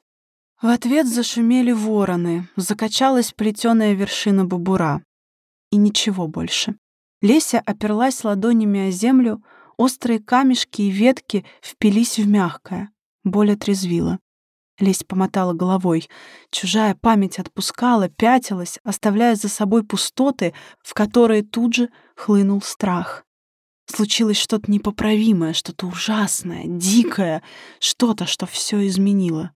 В ответ зашумели вороны, закачалась плетеная вершина бубура. И ничего больше. Леся оперлась ладонями о землю, острые камешки и ветки впились в мягкое. Боль отрезвила. Лесь помотала головой. Чужая память отпускала, пятилась, оставляя за собой пустоты, в которые тут же хлынул страх. Случилось что-то непоправимое, что-то ужасное, дикое, что-то, что все изменило.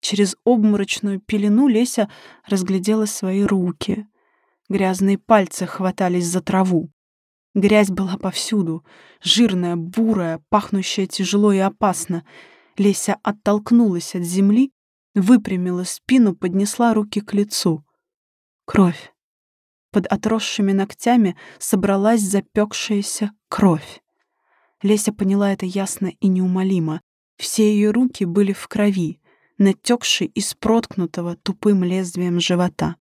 Через обморочную пелену Леся разглядела свои руки. Грязные пальцы хватались за траву. Грязь была повсюду, жирная, бурая, пахнущая тяжело и опасно. Леся оттолкнулась от земли, выпрямила спину, поднесла руки к лицу. Кровь. Под отросшими ногтями собралась запекшаяся кровь. Леся поняла это ясно и неумолимо. Все ее руки были в крови натекший из проткнутого тупым лезвием живота.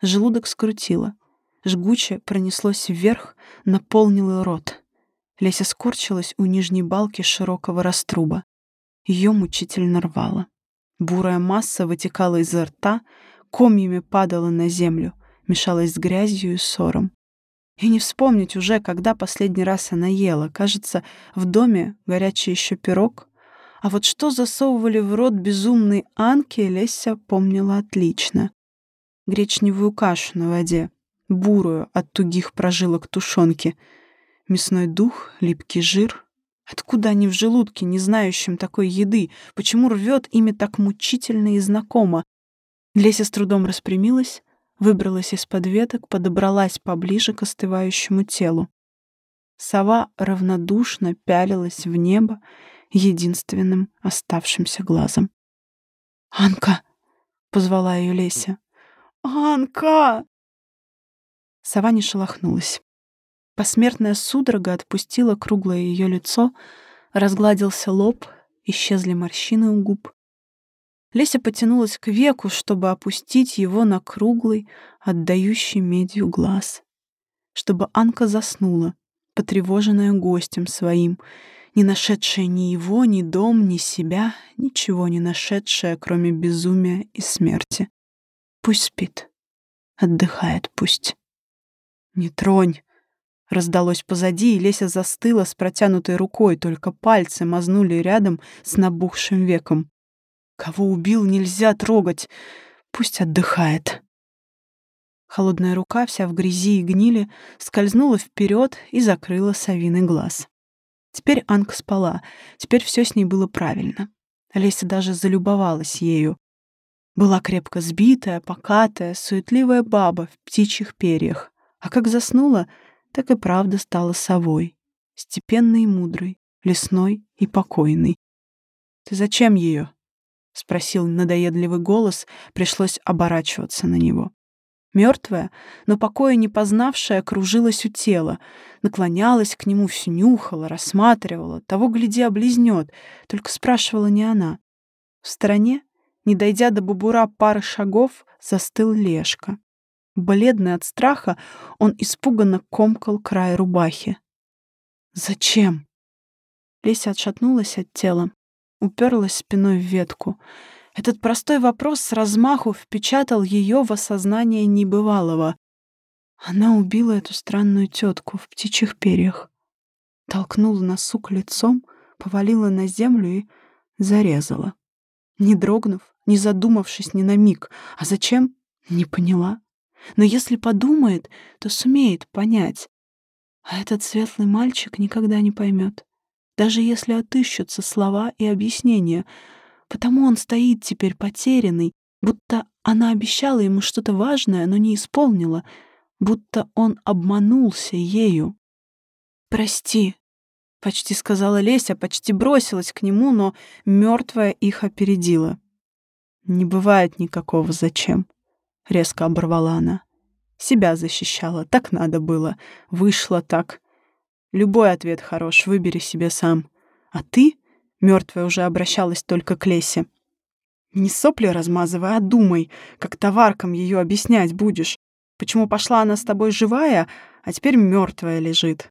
Желудок скрутило. Жгуче пронеслось вверх, наполнило рот. Леся скорчилась у нижней балки широкого раструба. Ее мучительно рвало. Бурая масса вытекала изо рта, комьями падала на землю, мешалась с грязью и ссором. И не вспомнить уже, когда последний раз она ела. Кажется, в доме горячий еще пирог. А вот что засовывали в рот безумной Анки, Леся помнила отлично. Гречневую кашу на воде, бурую от тугих прожилок тушенки, мясной дух, липкий жир. Откуда они в желудке, не знающем такой еды? Почему рвет ими так мучительно и знакомо? Леся с трудом распрямилась, выбралась из-под веток, подобралась поближе к остывающему телу. Сова равнодушно пялилась в небо единственным оставшимся глазом. «Анка!» — позвала ее Леся. «Анка!» Сова не шелохнулась. Посмертная судорога отпустила круглое ее лицо, разгладился лоб, исчезли морщины у губ. Леся потянулась к веку, чтобы опустить его на круглый, отдающий медью глаз. Чтобы Анка заснула, потревоженная гостем своим, не нашедшая ни его, ни дом, ни себя, ничего не нашедшая, кроме безумия и смерти. Пусть спит. Отдыхает пусть. «Не тронь!» Раздалось позади, и Леся застыла с протянутой рукой, только пальцы мазнули рядом с набухшим веком. Кого убил, нельзя трогать. Пусть отдыхает. Холодная рука, вся в грязи и гнили, скользнула вперед и закрыла совиный глаз. Теперь Анка спала, теперь все с ней было правильно. Леся даже залюбовалась ею. Была крепко сбитая, покатая, суетливая баба в птичьих перьях. А как заснула, так и правда стала совой. Степенной и мудрой, лесной и покойной. «Ты зачем ее?» — спросил надоедливый голос, пришлось оборачиваться на него. Мертвая, но покоя не познавшая, кружилась у тела, наклонялась к нему, все нюхала, рассматривала, того, гляди, облизнет, только спрашивала не она. В стороне, не дойдя до бубура пары шагов, застыл Лешка. Бледный от страха, он испуганно комкал край рубахи. «Зачем?» Леся отшатнулась от тела, уперлась спиной в ветку. Этот простой вопрос с размаху впечатал ее в осознание небывалого. Она убила эту странную тетку в птичьих перьях. Толкнула на сук лицом, повалила на землю и зарезала. Не дрогнув, не задумавшись ни на миг. А зачем? Не поняла. Но если подумает, то сумеет понять. А этот светлый мальчик никогда не поймет даже если отыщутся слова и объяснения. Потому он стоит теперь потерянный, будто она обещала ему что-то важное, но не исполнила, будто он обманулся ею. «Прости», — почти сказала Леся, почти бросилась к нему, но мертвая их опередила. «Не бывает никакого зачем», — резко оборвала она. «Себя защищала, так надо было, вышло так. Любой ответ хорош, выбери себе сам. А ты, мертвая уже обращалась только к Лесе, не сопли размазывай, а думай, как товаркам ее объяснять будешь. Почему пошла она с тобой живая, а теперь мертвая лежит?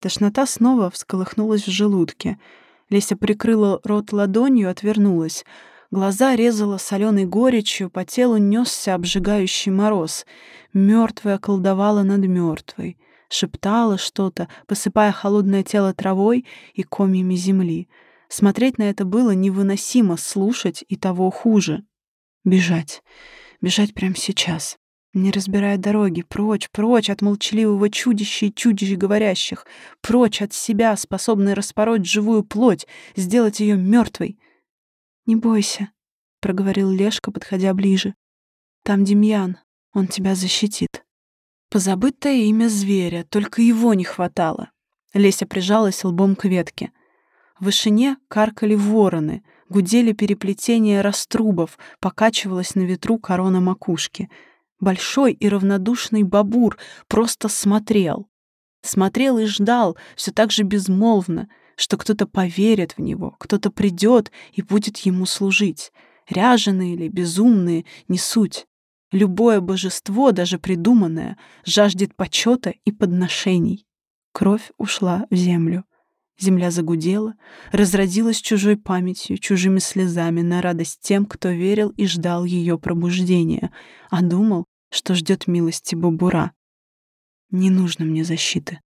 Тошнота снова всколыхнулась в желудке. Леся прикрыла рот ладонью, отвернулась. Глаза резала соленой горечью, по телу несся обжигающий мороз. Мертвая колдовала над мертвой шептала что-то, посыпая холодное тело травой и комьями земли. Смотреть на это было невыносимо, слушать и того хуже. Бежать. Бежать прямо сейчас. Не разбирая дороги, прочь, прочь от молчаливого чудища и чудищ говорящих, прочь от себя, способной распороть живую плоть, сделать ее мертвой. «Не бойся», — проговорил Лешка, подходя ближе. «Там Демьян, он тебя защитит». Позабытое имя зверя, только его не хватало. Леся прижалась лбом к ветке. В вышине каркали вороны, гудели переплетения раструбов, покачивалась на ветру корона макушки. Большой и равнодушный бабур просто смотрел. Смотрел и ждал, все так же безмолвно, что кто-то поверит в него, кто-то придет и будет ему служить. Ряженые или безумные, не суть. Любое божество, даже придуманное, жаждет почета и подношений. Кровь ушла в землю. Земля загудела, разродилась чужой памятью, чужими слезами на радость тем, кто верил и ждал ее пробуждения, а думал, что ждет милости Бабура. «Не нужно мне защиты».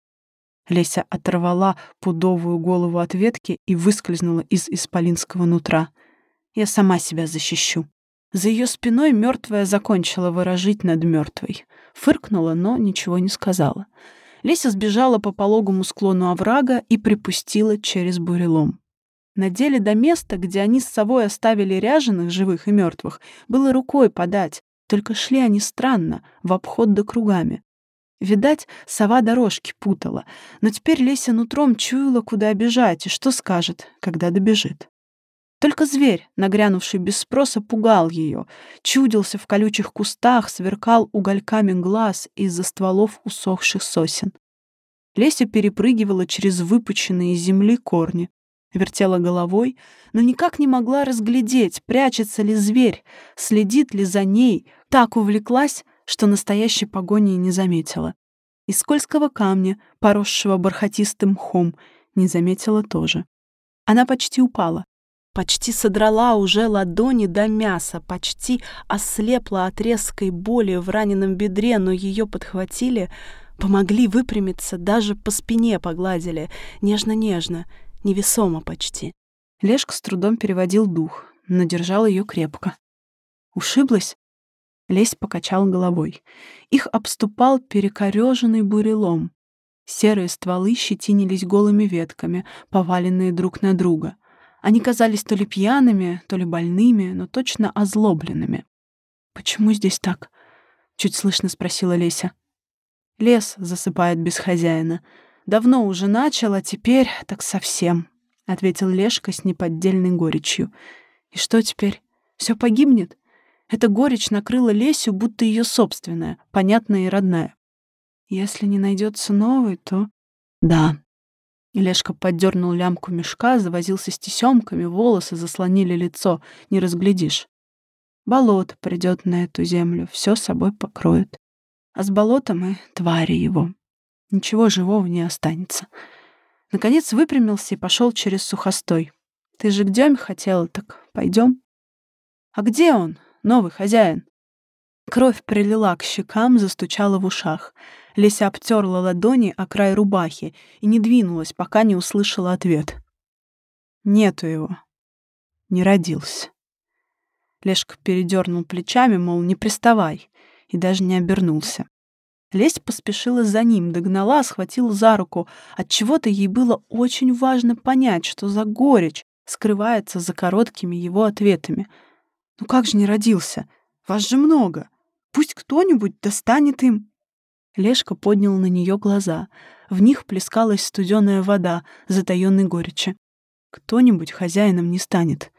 Леся оторвала пудовую голову от ветки и выскользнула из исполинского нутра. «Я сама себя защищу». За ее спиной мертвая закончила выражить над мертвой. Фыркнула, но ничего не сказала. Леся сбежала по пологому склону оврага и припустила через бурелом. На деле до места, где они с собой оставили ряженых, живых и мертвых, было рукой подать, только шли они странно, в обход да кругами. Видать, сова дорожки путала, но теперь Леся нутром чуяла, куда бежать и что скажет, когда добежит. Только зверь, нагрянувший без спроса, пугал ее, чудился в колючих кустах, сверкал угольками глаз из-за стволов усохших сосен. Леся перепрыгивала через выпученные земли корни, вертела головой, но никак не могла разглядеть, прячется ли зверь, следит ли за ней, так увлеклась, что настоящей погони не заметила. И скользкого камня, поросшего бархатистым мхом, не заметила тоже. Она почти упала, Почти содрала уже ладони до мяса, почти ослепла от резкой боли в раненом бедре, но ее подхватили, помогли выпрямиться, даже по спине погладили, нежно-нежно, невесомо почти. Лешка с трудом переводил дух, но держал ее крепко. Ушиблась? Лесь покачал головой. Их обступал перекореженный бурелом. Серые стволы щетинились голыми ветками, поваленные друг на друга — они казались то ли пьяными, то ли больными, но точно озлобленными. «Почему здесь так?» — чуть слышно спросила Леся. «Лес засыпает без хозяина. Давно уже начал, а теперь так совсем», — ответил Лешка с неподдельной горечью. «И что теперь? Все погибнет?» Эта горечь накрыла Лесю, будто ее собственная, понятная и родная. «Если не найдется новый, то...» «Да», Лешка поддернул лямку мешка, завозился с тесемками, волосы заслонили лицо, не разглядишь. Болото придет на эту землю, все собой покроет. А с болотом и твари его. Ничего живого не останется. Наконец выпрямился и пошел через сухостой. Ты же к Деме хотела, так пойдем. А где он, новый хозяин? Кровь прилила к щекам, застучала в ушах. Леся обтерла ладони о край рубахи и не двинулась, пока не услышала ответ. «Нету его. Не родился». Лешка передернул плечами, мол, не приставай, и даже не обернулся. Лесть поспешила за ним, догнала, схватила за руку. От чего то ей было очень важно понять, что за горечь скрывается за короткими его ответами. «Ну как же не родился? Вас же много. Пусть кто-нибудь достанет им». Лешка поднял на нее глаза. В них плескалась студеная вода, затаённой горечи. Кто-нибудь хозяином не станет.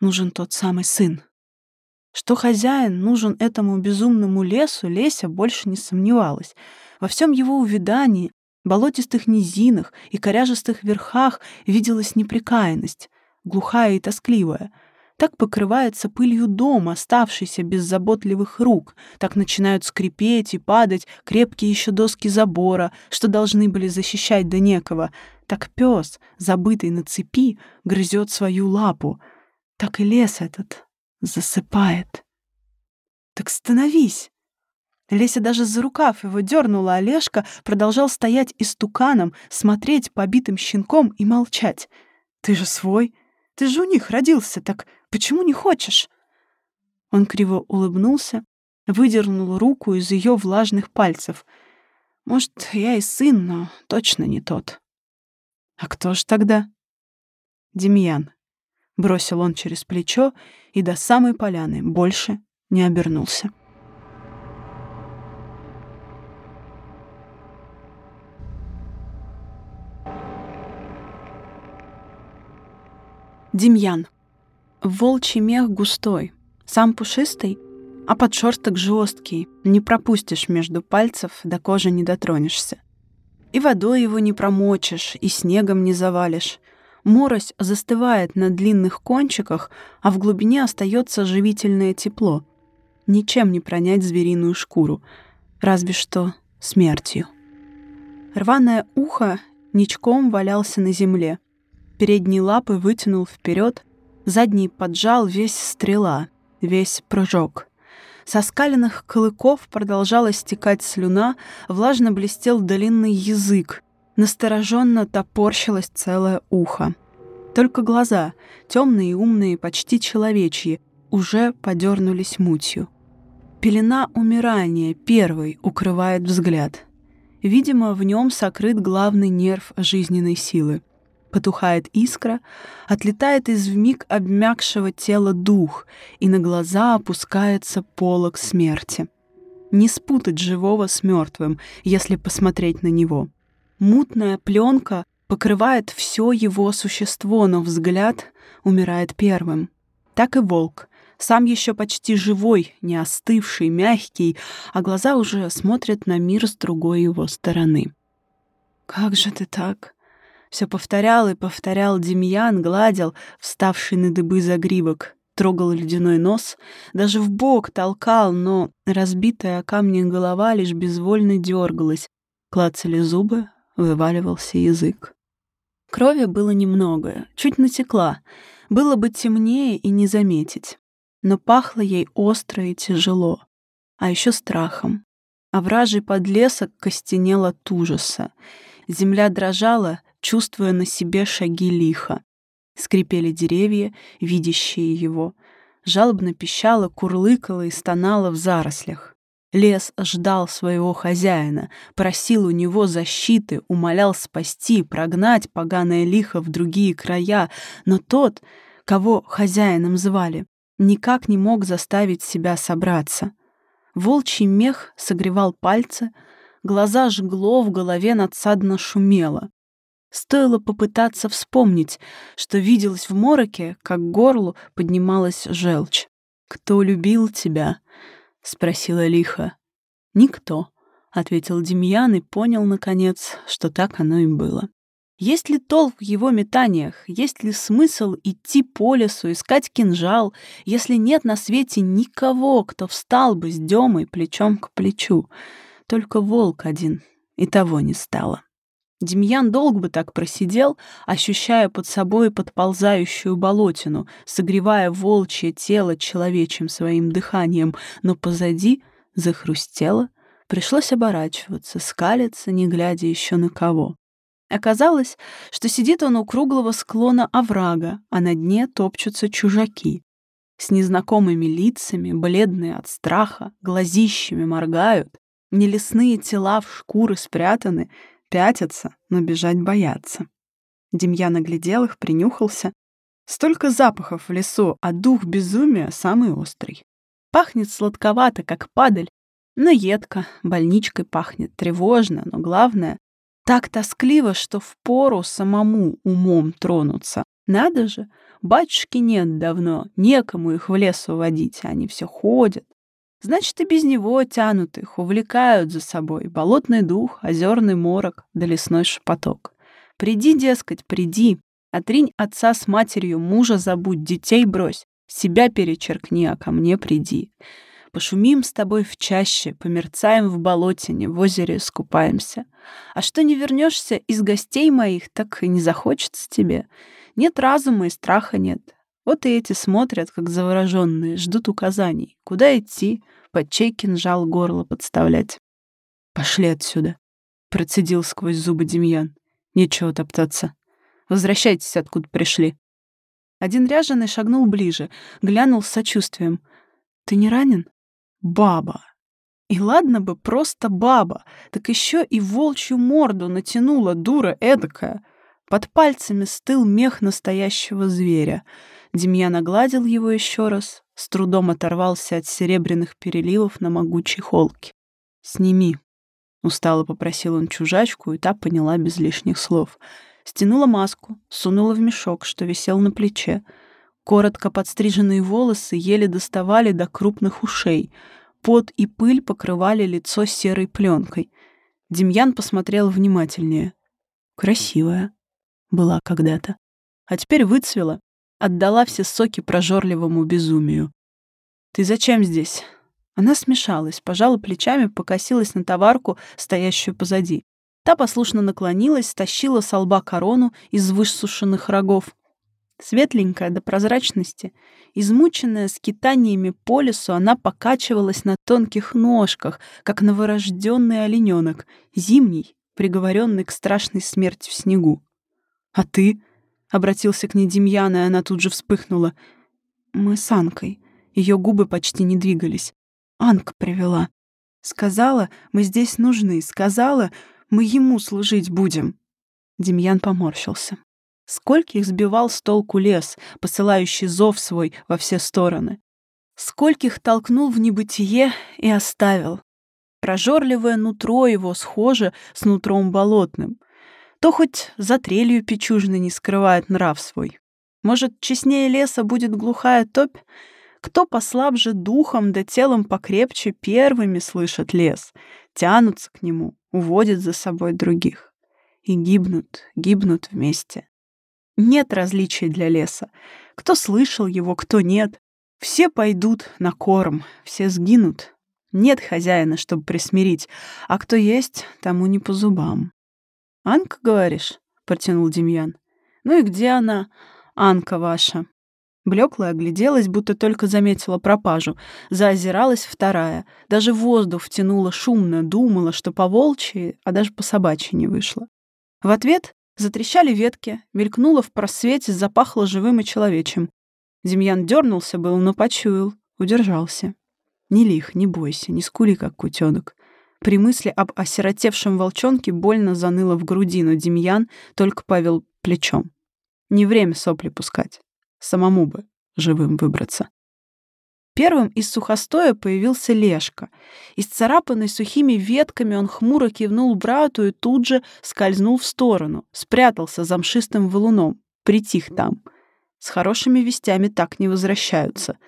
Нужен тот самый сын. Что хозяин нужен этому безумному лесу, Леся больше не сомневалась. Во всем его увидании, болотистых низинах и коряжестых верхах виделась неприкаянность, глухая и тоскливая — так покрывается пылью дом, оставшийся без заботливых рук. Так начинают скрипеть и падать крепкие еще доски забора, что должны были защищать до некого. Так пес, забытый на цепи, грызет свою лапу. Так и лес этот засыпает. Так становись! Леся даже за рукав его дернула, а Олежка продолжал стоять истуканом, смотреть побитым щенком и молчать. «Ты же свой!» Ты же у них родился, так почему не хочешь?» Он криво улыбнулся, выдернул руку из ее влажных пальцев. «Может, я и сын, но точно не тот». «А кто ж тогда?» «Демьян», — бросил он через плечо и до самой поляны больше не обернулся. Демьян. Волчий мех густой, сам пушистый, а подшерсток жесткий, не пропустишь между пальцев, до кожи не дотронешься. И водой его не промочишь, и снегом не завалишь. Морось застывает на длинных кончиках, а в глубине остается живительное тепло. Ничем не пронять звериную шкуру, разве что смертью. Рваное ухо ничком валялся на земле. Передние лапы вытянул вперед, задний поджал весь стрела, весь прыжок. Со скаленных клыков продолжала стекать слюна, влажно блестел длинный язык, настороженно топорщилось целое ухо. Только глаза, темные и умные, почти человечьи, уже подернулись мутью. Пелена умирания первой укрывает взгляд. Видимо, в нем сокрыт главный нерв жизненной силы. Потухает искра, отлетает из вмиг обмякшего тела дух, и на глаза опускается полог смерти. Не спутать живого с мертвым, если посмотреть на него. Мутная пленка покрывает все его существо, но взгляд умирает первым. Так и волк, сам еще почти живой, не остывший, мягкий, а глаза уже смотрят на мир с другой его стороны. «Как же ты так?» Все повторял и повторял Демьян, гладил вставший на дыбы загривок, трогал ледяной нос, даже в бок толкал, но разбитая о камни голова лишь безвольно дергалась, клацали зубы, вываливался язык. Крови было немного, чуть натекла, было бы темнее и не заметить но пахло ей остро и тяжело, а еще страхом. А вражий подлесок костенел от ужаса. Земля дрожала, чувствуя на себе шаги лиха. Скрипели деревья, видящие его. Жалобно пищала, курлыкала и стонала в зарослях. Лес ждал своего хозяина, просил у него защиты, умолял спасти, прогнать поганое лихо в другие края, но тот, кого хозяином звали, никак не мог заставить себя собраться. Волчий мех согревал пальцы, глаза жгло, в голове надсадно шумело. Стоило попытаться вспомнить, что виделось в мороке, как к горлу поднималась желчь. «Кто любил тебя?» — спросила лихо. «Никто», — ответил Демьян и понял, наконец, что так оно и было. Есть ли толк в его метаниях? Есть ли смысл идти по лесу, искать кинжал, если нет на свете никого, кто встал бы с Демой плечом к плечу? Только волк один, и того не стало. Демьян долго бы так просидел, ощущая под собой подползающую болотину, согревая волчье тело человечьим своим дыханием, но позади захрустело, пришлось оборачиваться, скалиться, не глядя еще на кого. Оказалось, что сидит он у круглого склона оврага, а на дне топчутся чужаки. С незнакомыми лицами, бледные от страха, глазищами моргают, нелесные тела в шкуры спрятаны, пятятся, но бежать боятся. Демьян оглядел их, принюхался. Столько запахов в лесу, а дух безумия самый острый. Пахнет сладковато, как падаль, но едко, больничкой пахнет, тревожно, но главное так тоскливо, что впору самому умом тронуться. Надо же, батюшки нет давно, некому их в лес уводить, они все ходят. Значит, и без него тянут их, увлекают за собой болотный дух, озерный морок да лесной шепоток. Приди, дескать, приди, отринь отца с матерью, мужа забудь, детей брось, себя перечеркни, а ко мне приди. Пошумим с тобой в чаще, померцаем в болотине, в озере скупаемся. А что не вернешься из гостей моих, так и не захочется тебе. Нет разума и страха нет. Вот и эти смотрят, как завороженные, ждут указаний. Куда идти, под чей кинжал горло подставлять. «Пошли отсюда», — процедил сквозь зубы Демьян. «Нечего топтаться. Возвращайтесь, откуда пришли». Один ряженый шагнул ближе, глянул с сочувствием. «Ты не ранен?» баба. И ладно бы просто баба, так еще и волчью морду натянула дура эдакая. Под пальцами стыл мех настоящего зверя. Демьян огладил его еще раз, с трудом оторвался от серебряных переливов на могучей холке. «Сними», — устало попросил он чужачку, и та поняла без лишних слов. Стянула маску, сунула в мешок, что висел на плече. Коротко подстриженные волосы еле доставали до крупных ушей — Пот и пыль покрывали лицо серой пленкой. Демьян посмотрел внимательнее. Красивая была когда-то. А теперь выцвела, отдала все соки прожорливому безумию. «Ты зачем здесь?» Она смешалась, пожала плечами, покосилась на товарку, стоящую позади. Та послушно наклонилась, стащила с лба корону из высушенных рогов. Светленькая до прозрачности, измученная скитаниями по лесу, она покачивалась на тонких ножках, как новорожденный олененок, зимний, приговоренный к страшной смерти в снегу. «А ты?» — обратился к ней Демьян, и она тут же вспыхнула. «Мы с Анкой». Ее губы почти не двигались. «Анка привела. Сказала, мы здесь нужны. Сказала, мы ему служить будем». Демьян поморщился. Скольких сбивал с толку лес, посылающий зов свой во все стороны. Скольких толкнул в небытие и оставил. Прожорливое нутро его схоже с нутром болотным. То хоть за трелью печужной не скрывает нрав свой. Может, честнее леса будет глухая топь? Кто послабже духом да телом покрепче первыми слышат лес, тянутся к нему, уводят за собой других. И гибнут, гибнут вместе. Нет различий для леса. Кто слышал его, кто нет. Все пойдут на корм, все сгинут. Нет хозяина, чтобы присмирить, а кто есть, тому не по зубам. «Анка, говоришь?» — протянул Демьян. «Ну и где она, Анка ваша?» Блеклая огляделась, будто только заметила пропажу. Заозиралась вторая. Даже воздух втянула шумно, думала, что по волчьи, а даже по собачьи не вышло. В ответ Затрещали ветки, мелькнуло в просвете, запахло живым и человечем. Демьян дернулся был, но почуял, удержался. Не лих, не бойся, не скули, как кутенок. При мысли об осиротевшем волчонке больно заныло в груди, но Демьян только повел плечом. Не время сопли пускать. Самому бы живым выбраться. Первым из сухостоя появился Лешка. Исцарапанный сухими ветками он хмуро кивнул брату и тут же скользнул в сторону, спрятался за мшистым валуном, притих там. С хорошими вестями так не возвращаются.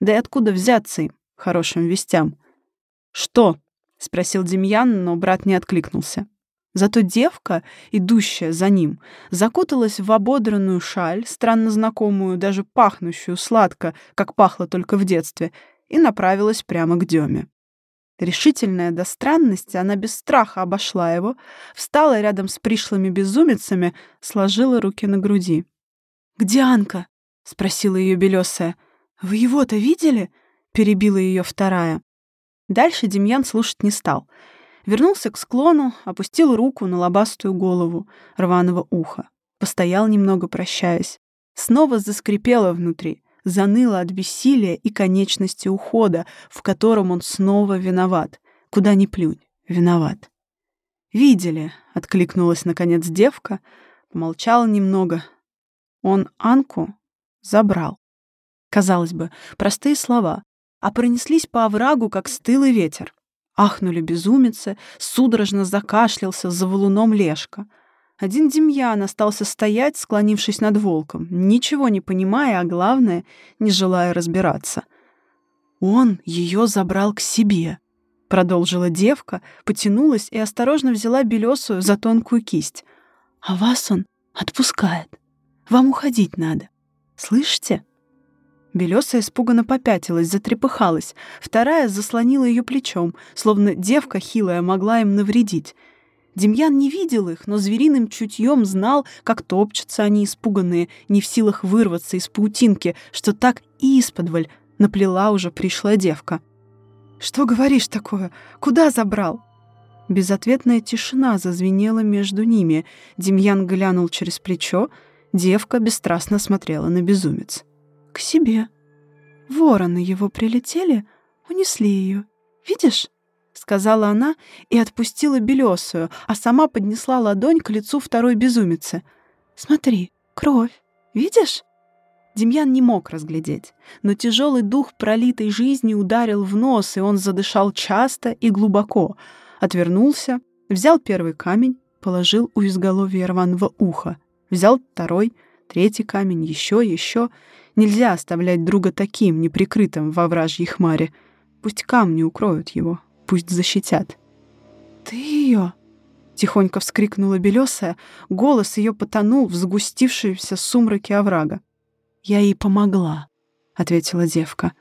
Да и откуда взяться им, хорошим вестям? «Что?» — спросил Демьян, но брат не откликнулся. Зато девка, идущая за ним, закуталась в ободранную шаль, странно знакомую, даже пахнущую сладко, как пахло только в детстве, и направилась прямо к Деме. Решительная до странности, она без страха обошла его, встала рядом с пришлыми безумицами, сложила руки на груди. «Где Анка?» — спросила ее белесая. «Вы его-то видели?» — перебила ее вторая. Дальше Демьян слушать не стал — Вернулся к склону, опустил руку на лобастую голову рваного уха. Постоял немного, прощаясь. Снова заскрипело внутри, заныло от бессилия и конечности ухода, в котором он снова виноват. Куда ни плюнь, виноват. «Видели», — откликнулась наконец девка, помолчала немного. Он Анку забрал. Казалось бы, простые слова, а пронеслись по оврагу, как стылый ветер. Ахнули безумицы, судорожно закашлялся за валуном Лешка. Один Демьян остался стоять, склонившись над волком, ничего не понимая, а главное, не желая разбираться. «Он ее забрал к себе», — продолжила девка, потянулась и осторожно взяла белесую за тонкую кисть. «А вас он отпускает. Вам уходить надо. Слышите?» Белесая испуганно попятилась, затрепыхалась. Вторая заслонила ее плечом, словно девка хилая могла им навредить. Демьян не видел их, но звериным чутьем знал, как топчутся они испуганные, не в силах вырваться из паутинки, что так и исподволь наплела уже пришлая девка. «Что говоришь такое? Куда забрал?» Безответная тишина зазвенела между ними. Демьян глянул через плечо, девка бесстрастно смотрела на безумец к себе. Вороны его прилетели, унесли ее. Видишь? сказала она и отпустила белесую, а сама поднесла ладонь к лицу второй безумицы. Смотри, кровь. Видишь? Демьян не мог разглядеть, но тяжелый дух пролитой жизни ударил в нос, и он задышал часто и глубоко. Отвернулся, взял первый камень, положил у изголовья рваного уха, взял второй, третий камень, еще, еще, Нельзя оставлять друга таким, неприкрытым во вражьей хмаре. Пусть камни укроют его, пусть защитят. «Ты ее?» — тихонько вскрикнула белесая, голос ее потонул в сгустившемся сумраке оврага. «Я ей помогла», — ответила девка.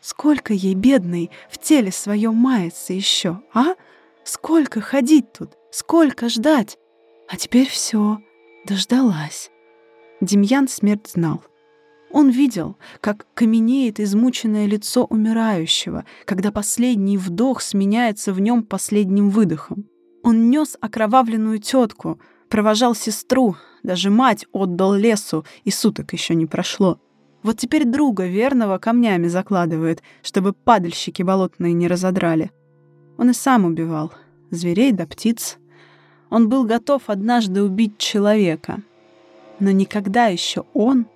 «Сколько ей, бедной, в теле своем мается еще, а? Сколько ходить тут? Сколько ждать? А теперь все, дождалась. Демьян смерть знал. Он видел, как каменеет измученное лицо умирающего, когда последний вдох сменяется в нем последним выдохом. Он нес окровавленную тетку, провожал сестру, даже мать отдал лесу, и суток еще не прошло. Вот теперь друга верного камнями закладывает, чтобы падальщики болотные не разодрали. Он и сам убивал зверей да птиц. Он был готов однажды убить человека. Но никогда еще он,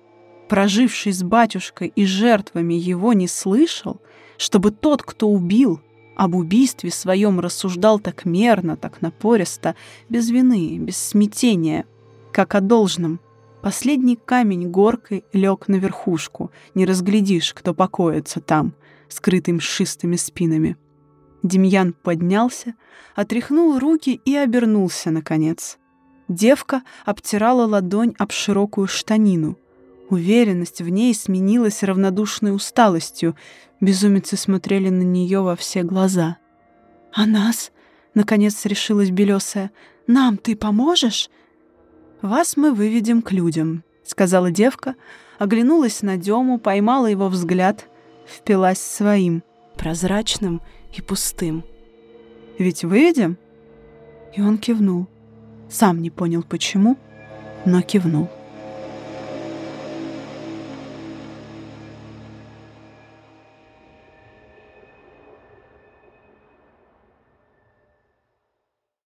проживший с батюшкой и жертвами его, не слышал, чтобы тот, кто убил, об убийстве своем рассуждал так мерно, так напористо, без вины, без смятения, как о должном. Последний камень горкой лег на верхушку, не разглядишь, кто покоится там, скрытым мшистыми спинами. Демьян поднялся, отряхнул руки и обернулся, наконец. Девка обтирала ладонь об широкую штанину. Уверенность в ней сменилась равнодушной усталостью. Безумицы смотрели на нее во все глаза. «А нас?» — наконец решилась Белесая. «Нам ты поможешь?» «Вас мы выведем к людям», — сказала девка, оглянулась на Дему, поймала его взгляд, впилась своим, прозрачным и пустым. «Ведь выведем?» И он кивнул. Сам не понял, почему, но кивнул.